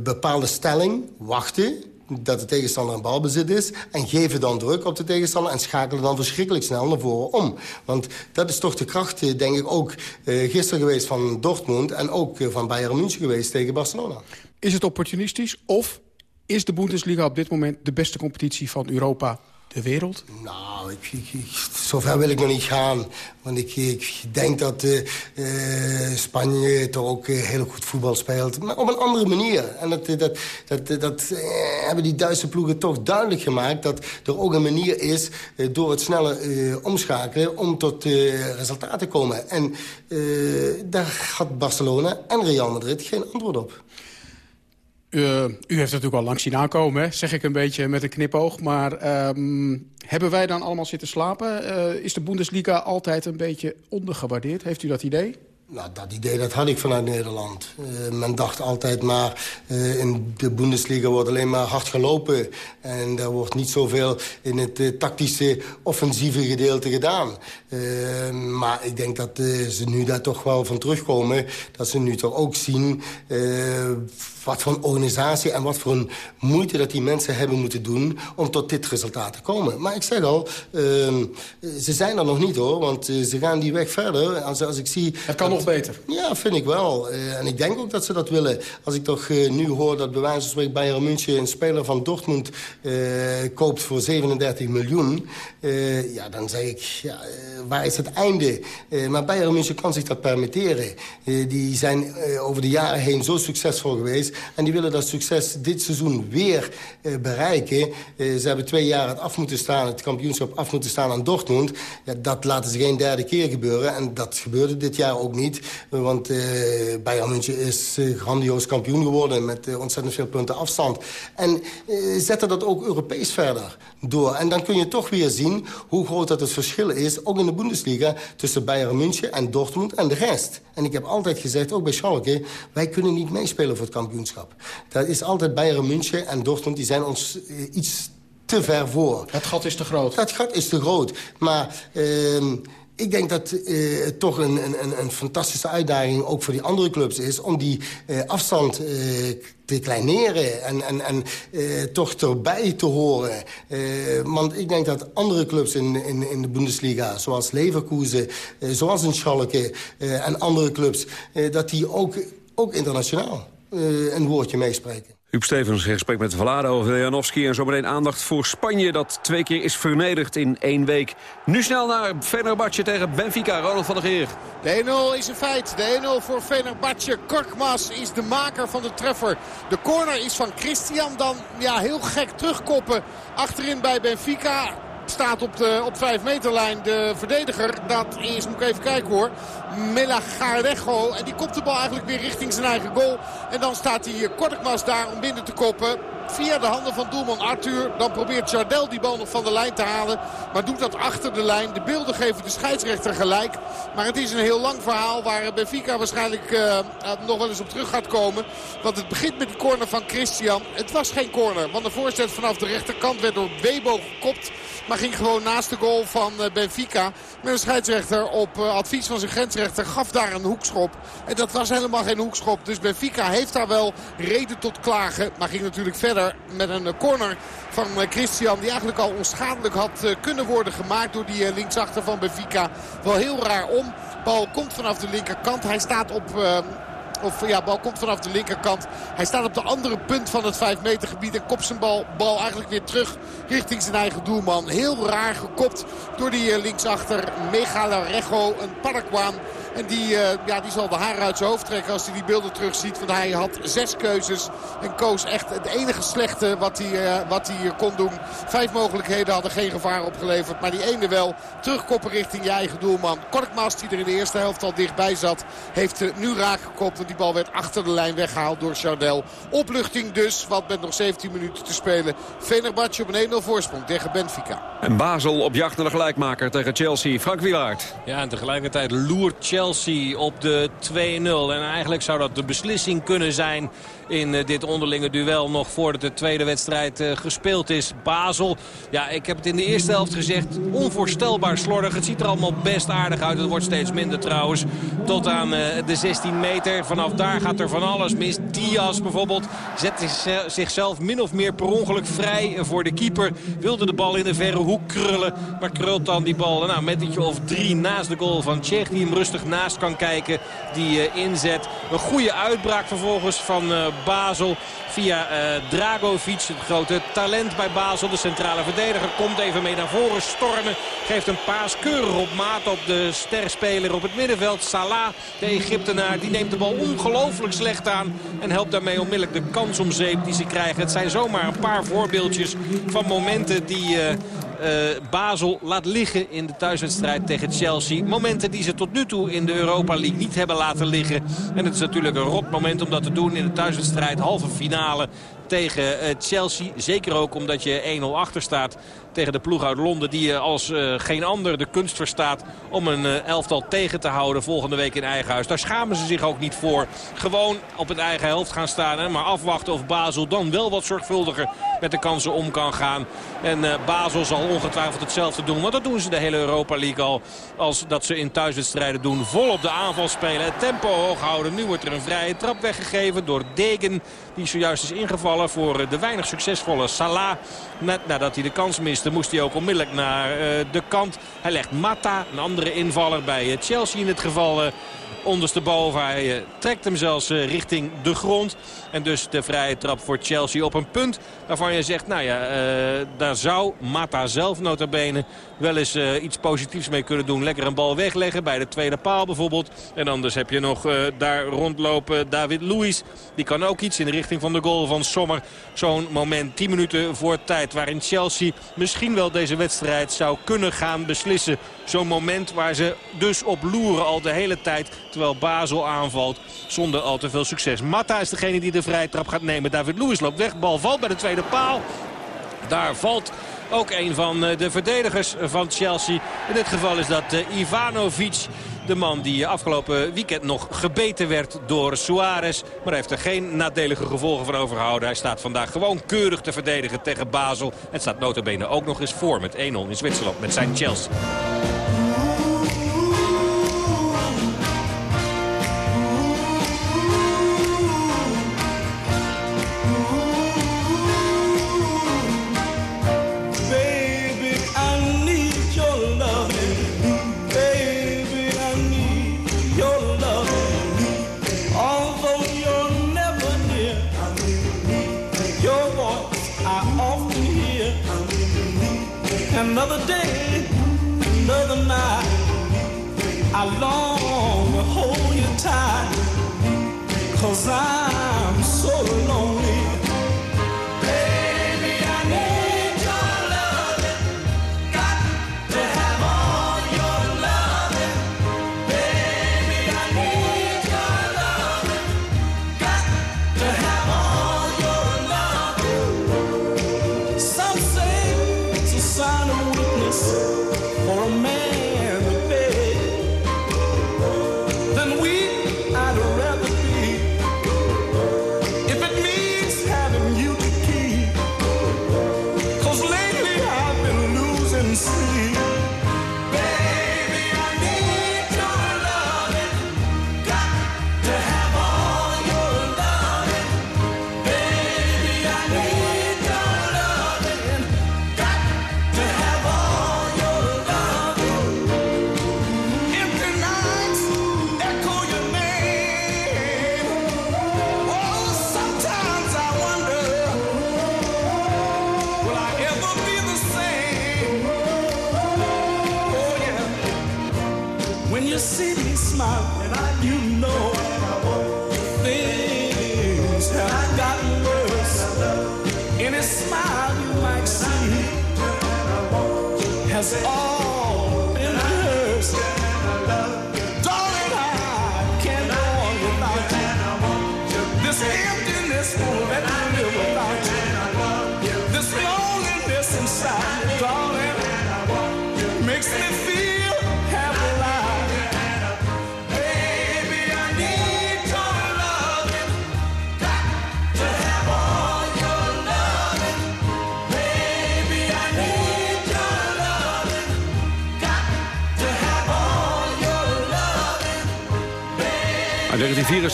bepaalde stelling wachten dat de tegenstander een balbezit is... en geven dan druk op de tegenstander en schakelen dan verschrikkelijk snel naar voren om. Want dat is toch de kracht, eh, denk ik, ook uh, gisteren geweest van Dortmund... en ook uh, van Bayern München geweest tegen Barcelona. Is het opportunistisch of is de Bundesliga op dit moment de beste competitie van Europa de wereld? Nou, ik, ik, zover wil ik nog niet gaan. Want ik, denk dat uh, Spanje toch ook uh, heel goed voetbal speelt. Maar op een andere manier. En dat, dat, dat, dat hebben die Duitse ploegen toch duidelijk gemaakt... dat er ook een manier is door het snelle omschakelen... om tot resultaten te komen. En daar had Barcelona en Real Madrid geen antwoord op. Uh, u heeft het natuurlijk al lang zien aankomen, zeg ik een beetje met een knipoog. Maar um, hebben wij dan allemaal zitten slapen? Uh, is de Bundesliga altijd een beetje ondergewaardeerd? Heeft u dat idee? Nou, dat idee dat had ik vanuit Nederland. Uh, men dacht altijd maar, in de Bundesliga wordt alleen maar hard gelopen. En er wordt niet zoveel in het tactische, offensieve gedeelte gedaan. maar ik denk dat ze nu daar toch wel van terugkomen. Dat ze nu toch ook zien wat voor een organisatie en wat voor een moeite dat die mensen hebben moeten doen... om tot dit resultaat te komen. Maar ik zeg al, ze zijn er nog niet hoor, want ze gaan die weg verder. Als, als ik zie... Het kan nog beter. Ja, vind ik wel. Uh, en ik denk ook dat ze dat willen. Als ik toch uh, nu hoor dat bij wijze van spreken Bayern München... een speler van Dortmund koopt voor 37 miljoen... ja, dan zeg ik, ja, waar is het einde? maar Bayern München kan zich dat permitteren. die zijn over de jaren heen zo succesvol geweest... en die willen dat succes dit seizoen weer bereiken. ze hebben twee jaar het af moeten staan, het kampioenschap af moeten staan aan Dortmund. Ja, dat laten ze geen derde keer gebeuren. En dat gebeurde dit jaar ook niet. Want uh, Bayern München is grandioos kampioen geworden... met ontzettend veel punten afstand. En zetten dat ook Europees verder door. En dan kun je toch weer zien hoe groot dat het verschil is... ook in de Bundesliga tussen Bayern München en Dortmund en de rest. En ik heb altijd gezegd, ook bij Schalke... wij kunnen niet meespelen voor het kampioenschap. Dat is altijd Bayern München en Dortmund... die zijn ons iets te ver voor. Het gat is te groot. Dat gat is te groot. Maar... Uh, ik denk dat uh, het toch een, een, een, fantastische uitdaging ook voor die andere clubs is... om die uh, afstand te kleineren en, en, en toch erbij te horen. want ik denk dat andere clubs in, in, in de Bundesliga, zoals Leverkusen... zoals in Schalke en andere clubs, dat die ook, ook internationaal een woordje meespreken. Huub Stevens in gesprek met Vlado Veljanovski. En zometeen aandacht voor Spanje dat twee keer is vernederd in één week. Nu snel naar Fenerbahce tegen Benfica. Ronald van der Geer. De 1-0 is een feit. De 1-0 voor Fenerbahce. Korkmaz is de maker van de treffer. De corner is van Christian. Dan ja, heel gek terugkoppen achterin bij Benfica staat op de op 5 meterlijn de verdediger. Dat is, moet ik even kijken hoor, Melagarejo. En die kopt de bal eigenlijk weer richting zijn eigen goal. En dan staat hij Korkmaz daar om binnen te koppen. Via de handen van doelman Arthur. Dan probeert Jardel die bal nog van de lijn te halen. Maar doet dat achter de lijn. De beelden geven de scheidsrechter gelijk. Maar het is een heel lang verhaal waar Benfica waarschijnlijk uh, nog wel eens op terug gaat komen. Want het begint met die corner van Christian. Het was geen corner. Want de voorzet vanaf de rechterkant werd door Webo gekopt. Maar ging gewoon naast de goal van eh, Benfica. Met een scheidsrechter op eh, advies van zijn grensrechter gaf daar een hoekschop. En dat was helemaal geen hoekschop. Dus Benfica heeft daar wel reden tot klagen. Maar ging natuurlijk verder met een corner van eh, Christian. Die eigenlijk al onschadelijk had kunnen worden gemaakt door die linksachter van Benfica. Wel heel raar om. Bal komt vanaf de linkerkant. Hij staat op of ja, bal komt vanaf de linkerkant. Hij staat op de andere punt van het 5 meter gebied. En kopt zijn bal, bal eigenlijk weer terug richting zijn eigen doelman. Heel raar gekopt door die eh, linksachter Megalarejo. Een Paraguaan. En die, ja, die zal de haren uit zijn hoofd trekken als hij die beelden terugziet. Want hij had zes keuzes en koos echt het enige slechte wat hij, wat hij kon doen. Vijf mogelijkheden hadden geen gevaar opgeleverd. Maar die ene wel. Terugkoppen richting je eigen doelman. Korkmaas die er in de eerste helft al dichtbij zat. Heeft nu raak gekopt. Want die bal werd achter de lijn weggehaald door Chardel. Opluchting dus. Want met nog 17 minuten te spelen. Venerbahce op een 1-0 voorsprong tegen Benfica. En Basel op jacht naar de gelijkmaker tegen Chelsea. Frank Wielaert. Ja, en tegelijkertijd loert Chelsea op de 2-0. En eigenlijk zou dat de beslissing kunnen zijn in eh, dit onderlinge duel nog voordat de tweede wedstrijd eh, gespeeld is. Basel, ja, ik heb het in de eerste helft gezegd, onvoorstelbaar slordig. Het ziet er allemaal best aardig uit. Het wordt steeds minder trouwens. Tot aan eh, de 16 meter. Vanaf daar gaat er van alles mis. Diaz bijvoorbeeld zet zichzelf min of meer per ongeluk vrij voor de keeper. Wilde de bal in de verre hoek krullen. Maar krult dan die bal nou, met een of drie naast de goal van Tsjech. Die hem rustig naast kan kijken. Die inzet. Een goede uitbraak vervolgens van Basel via uh, Dragovic. Het grote talent bij Basel. De centrale verdediger komt even mee naar voren stormen. Geeft een paas keurig op maat op de sterspeler op het middenveld. Salah, de Egyptenaar, die neemt de bal ongelooflijk slecht aan. En helpt daarmee onmiddellijk de kans om zeep die ze krijgen. Het zijn zomaar een paar voorbeeldjes van momenten die... Uh, uh, Basel laat liggen in de thuiswedstrijd tegen Chelsea. Momenten die ze tot nu toe in de Europa League niet hebben laten liggen. En het is natuurlijk een rot moment om dat te doen in de thuiswedstrijd halve finale tegen eh, Chelsea. Zeker ook omdat je 1-0 achter staat tegen de ploeg uit Londen. Die eh, als uh, geen ander de kunst verstaat om een uh, elftal tegen te houden volgende week in eigen huis. Daar schamen ze zich ook niet voor. Gewoon op het eigen helft gaan staan. Hè, maar afwachten of Basel dan wel wat zorgvuldiger met de kansen om kan gaan. En Basel zal ongetwijfeld hetzelfde doen. Want dat doen ze de hele Europa League al. Als dat ze in thuiswedstrijden doen. Vol op de aanval spelen. Het tempo hoog houden. Nu wordt er een vrije trap weggegeven door Degen. Die zojuist is ingevallen voor de weinig succesvolle Salah. Net nadat hij de kans miste moest hij ook onmiddellijk naar uh, de kant. Hij legt Mata, een andere invaller bij Chelsea in dit geval... Ondersteboven. Hij uh, trekt hem zelfs uh, richting de grond. En dus de vrije trap voor Chelsea op een punt waarvan je zegt... nou ja, uh, daar zou Mata zelf nota bene wel eens iets positiefs mee kunnen doen. Lekker een bal wegleggen bij de tweede paal bijvoorbeeld. En anders heb je nog daar rondlopen David Luiz. Die kan ook iets in de richting van de goal van Sommer. Zo'n moment 10 minuten voor tijd waarin Chelsea misschien wel deze wedstrijd zou kunnen gaan beslissen. Zo'n moment waar ze dus op loeren al de hele tijd. Terwijl Basel aanvalt zonder al te veel succes. Matta is degene die de vrije trap gaat nemen. David Luiz loopt weg. Bal valt bij de tweede paal. Daar valt ook een van eh, de verdedigers van Chelsea. In dit geval is dat eh, Ivanovic. De man die afgelopen weekend nog gebeten werd door Suarez. Maar heeft er geen nadelige gevolgen van overgehouden. Hij staat vandaag gewoon keurig te verdedigen tegen Basel. En staat notabene ook nog eens voor met 1-0 in Zwitserland met zijn Chelsea. Another day, another night. I long to hold you tight. Cause I'm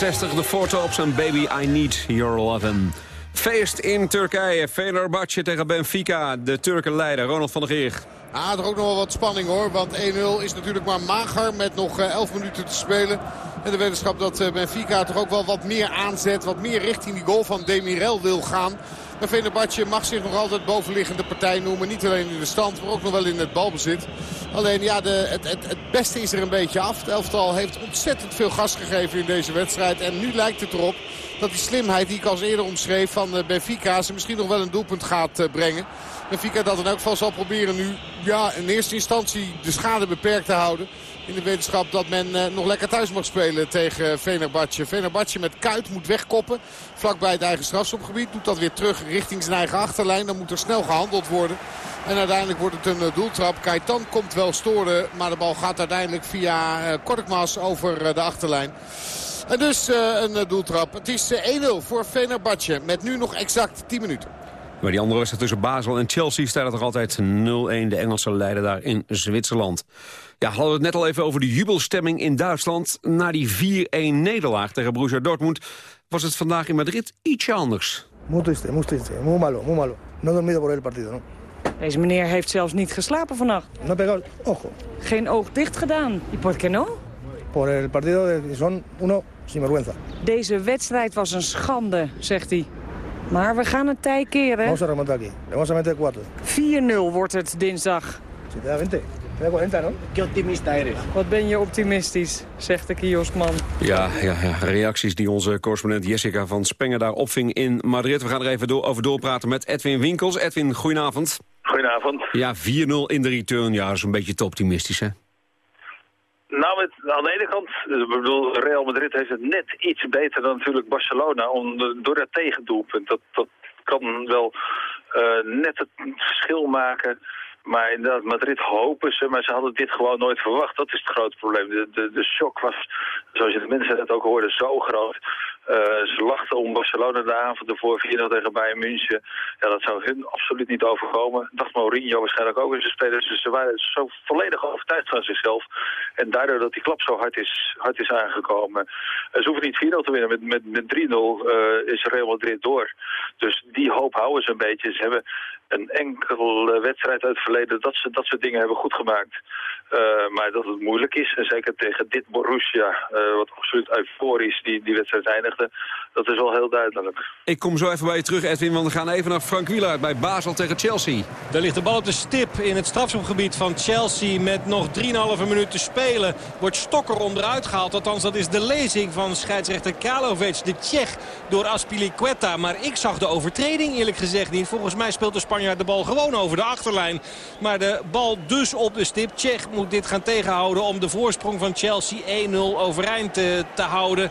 1964 de foto op zijn Baby I Need Your Lovin'. Feest in Turkije. Fenerbahce tegen Benfica. De Turken leider Ronald van der Geer. Ah, er ook nog wel wat spanning hoor. Want 1-0 is natuurlijk maar mager met nog eh, 11 minuten te spelen. En de wetenschap dat eh, Benfica toch ook wel wat meer aanzet. Wat meer richting die goal van Demirel wil gaan. Maar Fenerbahce mag zich nog altijd bovenliggende partij noemen. Niet alleen in de stand, maar ook nog wel in het balbezit. Alleen ja, de, het, het, beste is er een beetje af. Het elftal heeft ontzettend veel gas gegeven in deze wedstrijd. En nu lijkt het erop dat die slimheid die ik al eerder omschreef van eh, Benfica... ze misschien nog wel een doelpunt gaat eh, brengen. Benfica dat in elk geval zal proberen nu ja, in eerste instantie de schade beperkt te houden. In de wetenschap dat men eh, nog lekker thuis mag spelen tegen Venerbatje. Venerbatje met Kuit moet wegkoppen. Vlakbij het eigen strafschopgebied. Doet dat weer terug richting zijn eigen achterlijn. Dan moet er snel gehandeld worden. En uiteindelijk wordt het een eh, doeltrap. Kaitan komt wel storen. Maar de bal gaat uiteindelijk via eh, Korkmaz over eh, de achterlijn. En dus eh, een doeltrap. Het is eh, 1-0 voor Venerbatje. Met nu nog exact 10 minuten. Maar die andere wedstrijd tussen Basel en Chelsea staat er nog altijd 0-1. De Engelse leider daar in Zwitserland. Ja, hadden we het net al even over de jubelstemming in Duitsland. Na die 4-1 nederlaag tegen Borussia Dortmund was het vandaag in Madrid ietsje anders. Muy triste, muy triste, muy malo, muy malo. No dormido por el partido, ¿no? Deze meneer heeft zelfs niet geslapen vannacht. No pegado ojo. Geen oog dicht gedaan. ¿Y por qué no? Por el partido de son uno sinvergüenza. Deze wedstrijd was een schande, zegt hij. Maar we gaan het tij keren. Vamos a remontar aquí. Vamos a meter cuatro. 4-0 wordt het dinsdag. Si te da 20, te da 40, ¿no? Qué optimista eres. Wat ben je optimistisch, zegt de kioskman. Ja, ja, ja, reacties die onze correspondent Jessica van Spengen daar opving in Madrid. We gaan er even door, over doorpraten met Edwin Winkels. Edwin, goedenavond. Goedenavond. Ja, 4-0 in de return. Ja, dat is een beetje te optimistisch, hè? Nou, met, aan de ene kant, eh, ik bedoel, Real Madrid heeft het net iets beter dan natuurlijk Barcelona. Om, door dat tegendoelpunt. Dat, dat kan wel eh, net het verschil maken. Maar inderdaad, Madrid hopen ze, maar ze hadden dit gewoon nooit verwacht. Dat is het grote probleem. De, de, de shock was, zoals je de mensen net ook hoorden, zo groot. Eh, ze lachten om Barcelona de avond ervoor 4 tegen Bayern München. Ja, dat zou hun absoluut niet overkomen. Dacht Mourinho waarschijnlijk ook in zijn spelers. Dus ze waren zo volledig overtuigd van zichzelf. En daardoor dat die klap zo hard is, hard is aangekomen. Eh, ze hoeven niet 4-0 te winnen. Met, met, met 3-0 eh, is Real Madrid door. Dus die hoop houden ze een beetje. Ze hebben een enkele wedstrijd uit het verleden dat ze dat soort dingen hebben goed gemaakt. Eh, maar dat het moeilijk is, en zeker tegen dit Borussia, eh, wat absoluut euforisch die, die wedstrijd eindigde, dat is wel heel duidelijk. Ik kom zo even bij je terug, Edwin, want we gaan even naar Frank Wieler bij Basel tegen Chelsea. Daar ligt de bal op de stip in het strafschopgebied van Chelsea. Met nog 3,5 minuten te spelen wordt Stokker onderuit gehaald. Althans, dat is de lezing van scheidsrechter Kralovic, de Tsjech, door Aspilicueta. Maar ik zag de overtreding eerlijk gezegd niet. Volgens mij speelt de Spanjaard de bal gewoon over de achterlijn. Maar de bal dus op de stip. Tsjech moet dit gaan tegenhouden om de voorsprong van Chelsea 1-0 overeind te, te houden.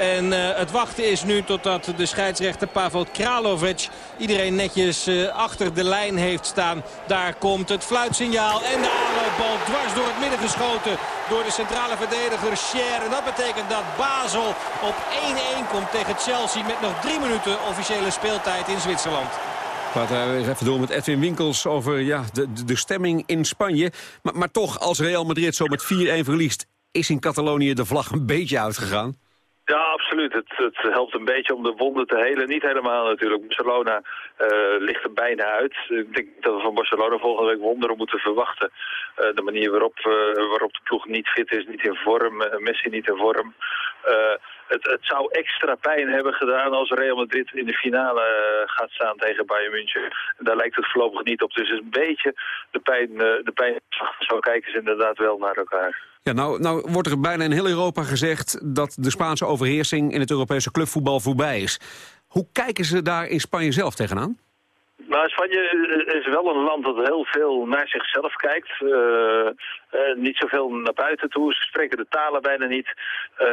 En eh, het wachten is nu totdat de scheidsrechter Pavel Kralovic iedereen netjes eh, achter de lijn heeft staan. Daar komt het fluitsignaal en de aanloopbal dwars door het midden geschoten door de centrale verdediger Scher. En dat betekent dat Basel op 1-1 komt tegen Chelsea met nog drie minuten officiële speeltijd in Zwitserland. We praten weer even door met Edwin Winkels over ja, de, de, de stemming in Spanje. Maar, maar toch, als Real Madrid zo met 4-1 verliest... is in Catalonië de vlag een beetje uitgegaan. Ja, absoluut. Het, het helpt een beetje om de wonden te helen. Niet helemaal natuurlijk. Barcelona eh, ligt er bijna uit. Ik denk dat we van Barcelona volgende week wonderen moeten verwachten. Eh, de manier waarop, eh, waarop de ploeg niet fit is, niet in vorm, Messi niet in vorm. Het, het zou extra pijn hebben gedaan als Real Madrid in de finale gaat staan tegen Bayern München. En daar lijkt het voorlopig niet op. Dus een beetje de pijn, de pijn zo kijken ze inderdaad wel naar elkaar. Ja, nou, nou wordt er bijna in heel Europa gezegd dat de Spaanse overheersing in het Europese clubvoetbal voorbij is. Hoe kijken ze daar in Spanje zelf tegenaan? Nou, Spanje is wel een land dat heel veel naar zichzelf kijkt. Uh, uh, niet zoveel naar buiten toe. Ze spreken de talen bijna niet. Uh,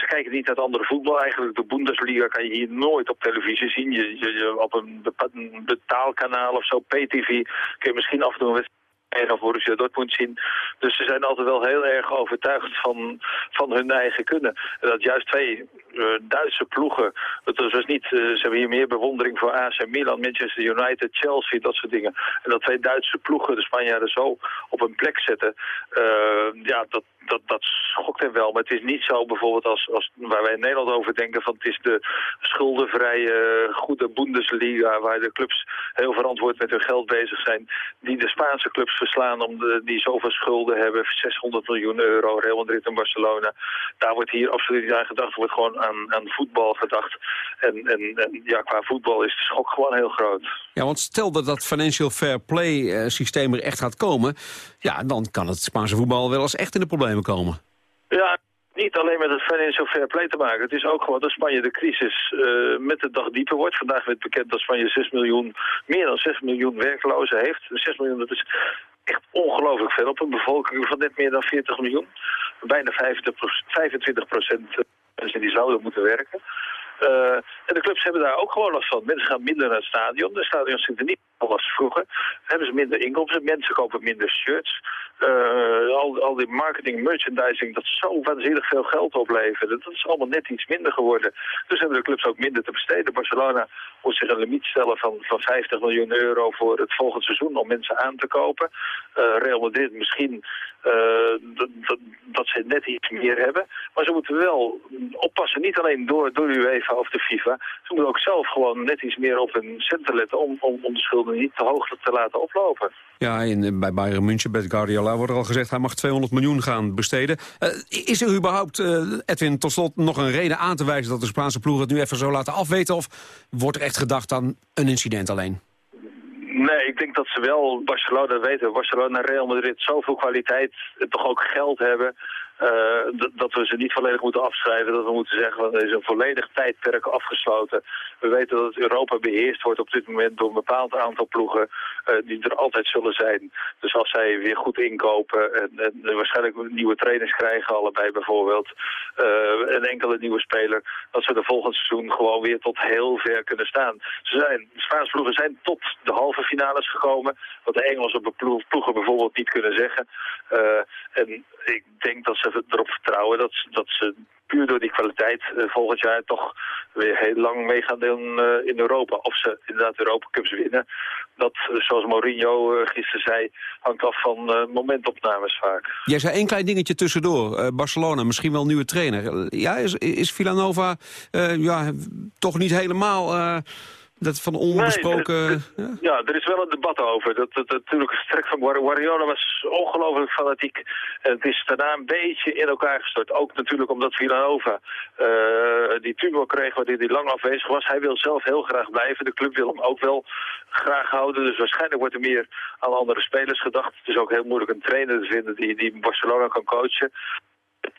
ze kijken niet naar het andere voetbal. Eigenlijk de Bundesliga kan je hier nooit op televisie zien. Je, je, op een betaalkanaal of zo, PTV, kun je misschien af en toe of Borussia Dortmund zien. Dus ze zijn altijd wel heel erg overtuigd van, van hun eigen kunnen. En dat juist twee Duitse ploegen, het was dus niet, uh, ze hebben hier meer bewondering voor AC Milan, Manchester United, Chelsea, dat soort dingen. En dat twee Duitse ploegen de Spanjaarden zo op een plek zetten, uh, ja, dat, dat, dat schokt hem wel. Maar het is niet zo bijvoorbeeld als, als waar wij in Nederland over denken... van het is de schuldenvrije goede Bundesliga... waar de clubs heel verantwoord met hun geld bezig zijn... die de Spaanse clubs verslaan om de, die zoveel schulden hebben... 600 miljoen euro, Real Madrid en Barcelona. Daar wordt hier absoluut niet aan gedacht. Er wordt gewoon aan, aan voetbal gedacht. En, en, en ja, qua voetbal is de schok gewoon heel groot. Ja, want stel dat dat financial fair play systeem er echt gaat komen... ja, dan kan het Spaanse voetbal wel eens echt in de problemen komen. Ja, niet alleen met het financial fair play te maken. Het is ook gewoon dat Spanje de crisis uh, met de dag dieper wordt. Vandaag werd bekend dat Spanje 6 miljoen, meer dan 6 miljoen werklozen heeft. 6 miljoen, dat is echt ongelooflijk veel op een bevolking van net meer dan 40 miljoen. Bijna 25 procent mensen die zouden moeten werken. Uh, en de clubs hebben daar ook gewoon last van. Mensen gaan minder naar het stadion. De stadions zitten niet als vroeger. Hebben ze minder inkomsten. Mensen kopen minder shirts. Uh, al, al die marketing, merchandising, dat zo waanzinnig veel geld opleveren. Dat is allemaal net iets minder geworden. Dus hebben de clubs ook minder te besteden. Barcelona moet zich een limiet stellen van, van 50 miljoen euro voor het volgende seizoen om mensen aan te kopen. Uh, Real Madrid misschien dat, dat ze net iets meer hebben. Maar ze moeten wel oppassen, niet alleen door, door UEFA of de FIFA. Ze moeten ook zelf gewoon net iets meer op hun centen letten om, om, om de schulden niet te hoog te laten oplopen. Ja, in, bij Bayern München, bij Guardiola wordt er al gezegd... hij mag 200 miljoen gaan besteden. Uh, is er überhaupt, uh, Edwin, tot slot nog een reden aan te wijzen... dat de Spaanse ploeg het nu even zo laten afweten? Of wordt er echt gedacht aan een incident alleen? Nee, ik denk dat ze wel Barcelona weten. Barcelona en Real Madrid zoveel kwaliteit toch ook geld hebben. Uh, dat we ze niet volledig moeten afschrijven. Dat we moeten zeggen, van, er is een volledig tijdperk afgesloten. We weten dat Europa beheerst wordt op dit moment door een bepaald aantal ploegen uh, die er altijd zullen zijn. Dus als zij weer goed inkopen en, en waarschijnlijk nieuwe trainers krijgen, allebei bijvoorbeeld, uh, een enkele nieuwe speler, dat ze de volgende seizoen gewoon weer tot heel ver kunnen staan. Ze zijn, Spaanse ploegen zijn tot de halve finales gekomen, wat de Engelse ploegen bijvoorbeeld niet kunnen zeggen. en ik denk dat ze erop vertrouwen dat, dat ze puur door die kwaliteit uh, volgend jaar toch weer heel lang mee gaan doen uh, in Europa. Of ze inderdaad Europa Cups winnen. Dat, uh, zoals Mourinho gisteren zei, hangt af van momentopnames vaak. Jij zei één klein dingetje tussendoor. Barcelona, misschien wel nieuwe trainer. ja, is, is Villanova ja, toch niet helemaal dat van onbesproken... Nee, ja? ja? er is wel een debat over. Dat, dat, natuurlijk het vertrek van Guardiola was ongelooflijk fanatiek. En het is daarna een beetje in elkaar gestort. Ook natuurlijk omdat Villanova uh, die tumor kreeg waar hij lang afwezig was. Hij wil zelf heel graag blijven. De club wil hem ook wel graag houden. Dus waarschijnlijk wordt er meer aan andere spelers gedacht. Het is ook heel moeilijk een trainer te vinden die, die Barcelona kan coachen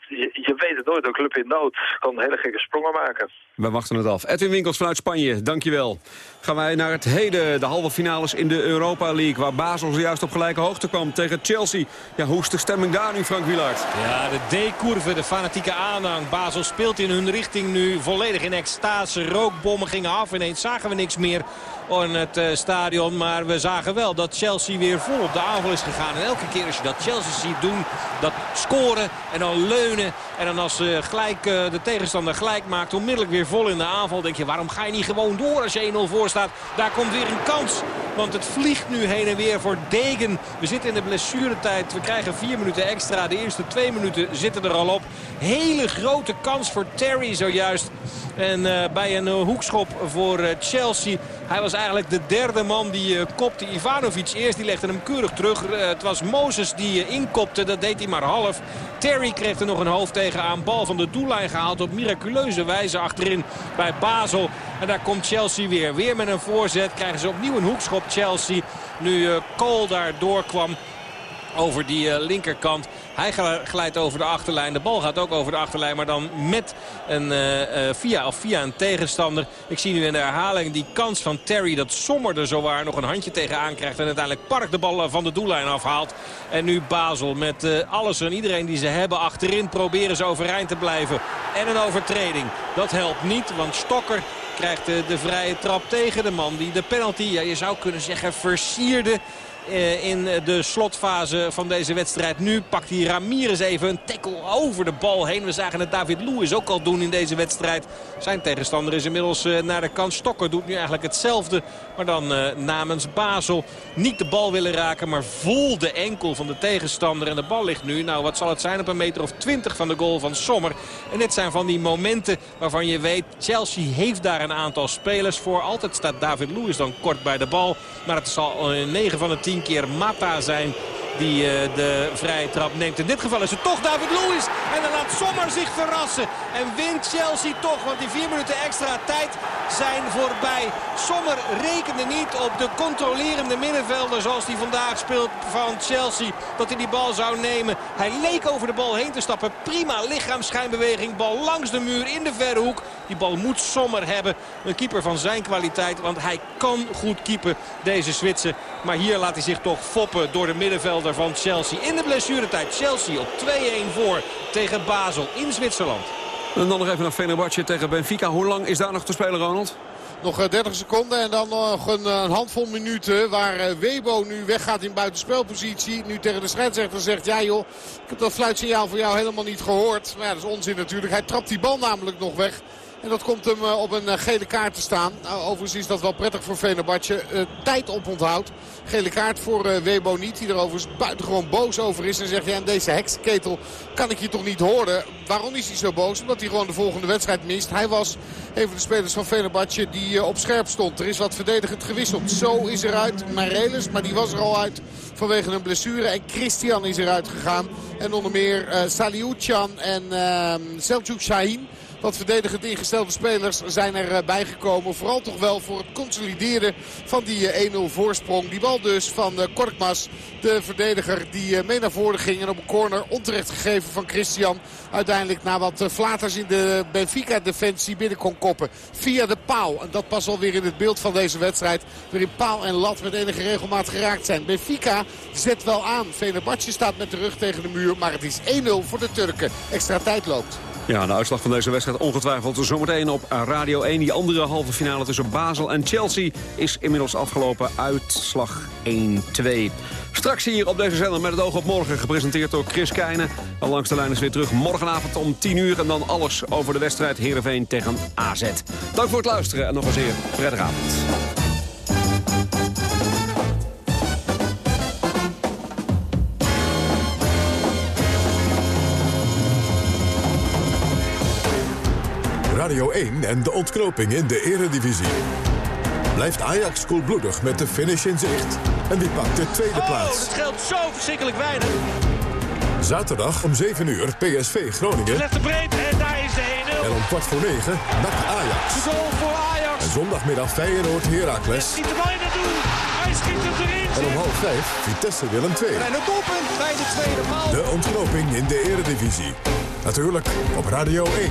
je, je, weet het nooit, een club in nood kan hele gekke sprongen maken. We wachten het af. Edwin Winkels vanuit Spanje, dankjewel. Gaan wij naar het heden, de halve finales in de Europa League... waar Basel zojuist op gelijke hoogte kwam tegen Chelsea. Ja, hoe is de stemming daar nu, Frank Wielaert? Ja, de D-curve, de fanatieke aanhang. Basel speelt in hun richting nu volledig in extase. Rookbommen gingen af, ineens zagen we niks meer in het uh, stadion. Maar we zagen wel dat Chelsea weer vol op de aanval is gegaan. En elke keer als je dat Chelsea ziet doen, dat scoren en dan leunen. En dan als uh, gelijk, uh, de tegenstander gelijk maakt, onmiddellijk weer vol in de aanval. denk je, waarom ga je niet gewoon door als je 1-0 voor staat? Daar komt weer een kans. Want het vliegt nu heen en weer voor Degen. We zitten in de blessuretijd. We krijgen vier minuten extra. De eerste twee minuten zitten er al op. Hele grote kans voor Terry zojuist. En uh, bij een hoekschop voor Chelsea. Hij was eigenlijk de derde man die kopte. Ivanovic eerst, die legde hem keurig terug. het was Mozes die inkopte, dat deed hij maar half. Terry kreeg er nog een hoofd tegen aan. Bal van de doellijn gehaald op miraculeuze wijze achterin bij Basel. En daar komt Chelsea weer. Weer met een voorzet krijgen ze opnieuw een hoekschop Chelsea. Nu Cole daar doorkwam over die uh, linkerkant. Hij glijdt over de achterlijn. De bal gaat ook over de achterlijn. Maar dan met een, uh, via, of via een tegenstander. Ik zie nu in de herhaling die kans van Terry dat Sommer er zowaar nog een handje tegenaan krijgt. En uiteindelijk Park de bal van de doellijn afhaalt. En nu Basel met alles en iedereen die ze hebben achterin proberen ze overeind te blijven. En een overtreding. Dat helpt niet, want Stokker krijgt de, de vrije trap tegen de man die de penalty, ja, je zou kunnen zeggen, versierde eh, in de slotfase van deze wedstrijd. Nu pakt hij Ramirez even een tackle over de bal heen. We zagen het David Lewis ook al doen in deze wedstrijd. Zijn tegenstander is inmiddels eh, naar de kant. Stokker doet nu eigenlijk hetzelfde. Maar dan uh, namens Basel niet de bal willen raken. Maar vol de enkel van de tegenstander. En de bal ligt nu, nou wat zal het zijn, op een meter of twintig van de goal van Sommer. En dit zijn van die momenten waarvan je weet... Chelsea heeft daar een aantal spelers voor. Altijd staat David Lewis dan kort bij de bal. Maar het zal 9 van de 10 keer Mata zijn die uh, de vrije trap neemt. In dit geval is het toch David Lewis. En dan laat Sommer zich verrassen. En wint Chelsea toch. Want die vier minuten extra tijd zijn voorbij. Sommer rekende niet op de controlerende middenvelder zoals die vandaag speelt van Chelsea. Dat hij die bal zou nemen. Hij leek over de bal heen te stappen. Prima lichaamsschijnbeweging. Bal langs de muur in de verre hoek. Die bal moet Sommer hebben. Een keeper van zijn kwaliteit. Want hij kan goed keepen deze Zwitser. Maar hier laat hij zich toch foppen door de middenvelder van Chelsea. In de blessuretijd Chelsea op 2-1 voor tegen Basel in Zwitserland. En dan nog even naar Fenerbahce tegen Benfica. Hoe lang is daar nog te spelen, Ronald? Nog 30 seconden en dan nog een, een handvol minuten waar Webo nu weggaat in buitenspelpositie. Nu tegen de scheidsrechter zegt, ja joh, ik heb dat fluitsignaal voor jou helemaal niet gehoord. Maar ja, dat is onzin natuurlijk. Hij trapt die bal namelijk nog weg. En dat komt hem op een gele kaart te staan. Nou, overigens is dat wel prettig voor Venerbahce. Uh, tijd op onthoudt. Gele kaart voor Webo niet. Die er overigens buitengewoon boos over is. En zegt, ja, deze heksenketel kan ik je toch niet horen. Waarom is hij zo boos? Omdat hij gewoon de volgende wedstrijd mist. Hij was een van de spelers van Venerbahce die op scherp stond. Er is wat verdedigend gewisseld. Zo is eruit Marelis, maar die was er al uit vanwege een blessure. En Christian is eruit gegaan. En onder meer uh, Saliuchan en uh, Selçuk Shahin. Wat verdedigend ingestelde spelers zijn er bijgekomen. Vooral toch wel voor het consolideren van die 1-0 voorsprong. Die bal dus van Korkmaz, de verdediger die mee naar voren ging. En op een corner onterecht gegeven van Christian. Uiteindelijk na wat flaters in de Benfica-defensie binnen kon koppen. Via de paal. En dat past alweer in het beeld van deze wedstrijd. Waarin paal en lat met enige regelmaat geraakt zijn. Benfica zet wel aan. Fenerbahce staat met de rug tegen de muur. Maar het is 1-0 voor de Turken. Extra tijd loopt. Ja, de uitslag van deze wedstrijd ongetwijfeld zometeen op Radio 1. Die andere halve finale tussen Basel en Chelsea is inmiddels afgelopen. Uitslag 1-2. Straks hier op deze zender met het oog op morgen, gepresenteerd door Chris Keijnen. En langs de lijn is weer terug morgenavond om 10 uur. En dan alles over de wedstrijd Heerenveen tegen AZ. Dank voor het luisteren en nog een zeer prettige avond. Radio 1 en de ontknoping in de eredivisie. Blijft Ajax koelbloedig met de finish in zicht. En die pakt de tweede oh, plaats. het scheelt zo verschrikkelijk weinig. Zaterdag om 7 uur PSV Groningen. Legt de breed en daar is de 1-0. En om kwart voor 9 NAC Ajax. De goal voor Ajax. En zondagmiddag Feyenoord Heracles. Schiet de bal in het doel. Hij schiet hem erin. En om half 5 Vitesse Willem 2. En een doelpunt bij de tweede paal. De ontknoping in de eredivisie. Natuurlijk op Radio 1.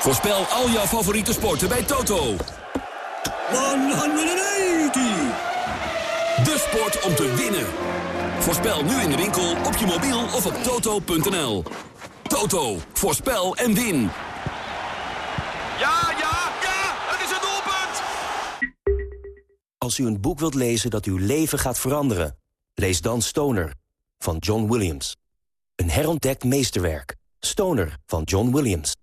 Voorspel al jouw favoriete sporten bij Toto. 180! De sport om te winnen. Voorspel nu in de winkel, op je mobiel of op toto.nl. Toto, voorspel en win. Ja, ja, ja, het is een doelpunt! Als u een boek wilt lezen dat uw leven gaat veranderen... lees dan Stoner van John Williams. Een herontdekt meesterwerk. Stoner van John Williams.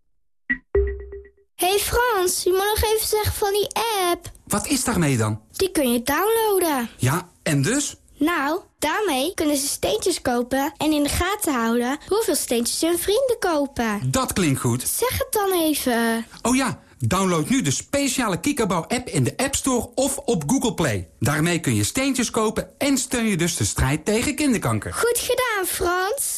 Hey Frans, je moet nog even zeggen van die app. Wat is daarmee dan? Die kun je downloaden. Ja, en dus? Nou, daarmee kunnen ze steentjes kopen en in de gaten houden hoeveel steentjes hun vrienden kopen. Dat klinkt goed. Zeg het dan even. Oh ja, download nu de speciale Kikkerbouw-app in de App Store of op Google Play. Daarmee kun je steentjes kopen en steun je dus de strijd tegen kinderkanker. Goed gedaan, Frans.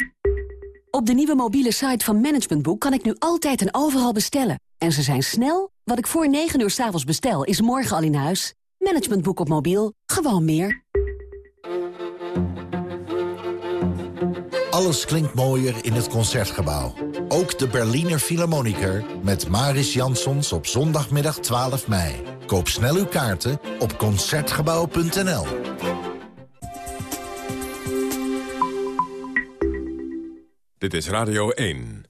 Op de nieuwe mobiele site van Management Boek kan ik nu altijd en overal bestellen. En ze zijn snel. Wat ik voor 9 uur s avonds bestel, is morgen al in huis. Management Boek op mobiel. Gewoon meer. Alles klinkt mooier in het Concertgebouw. Ook de Berliner Philharmoniker met Maris Jansons op zondagmiddag 12 mei. Koop snel uw kaarten op Concertgebouw.nl. Dit is Radio 1.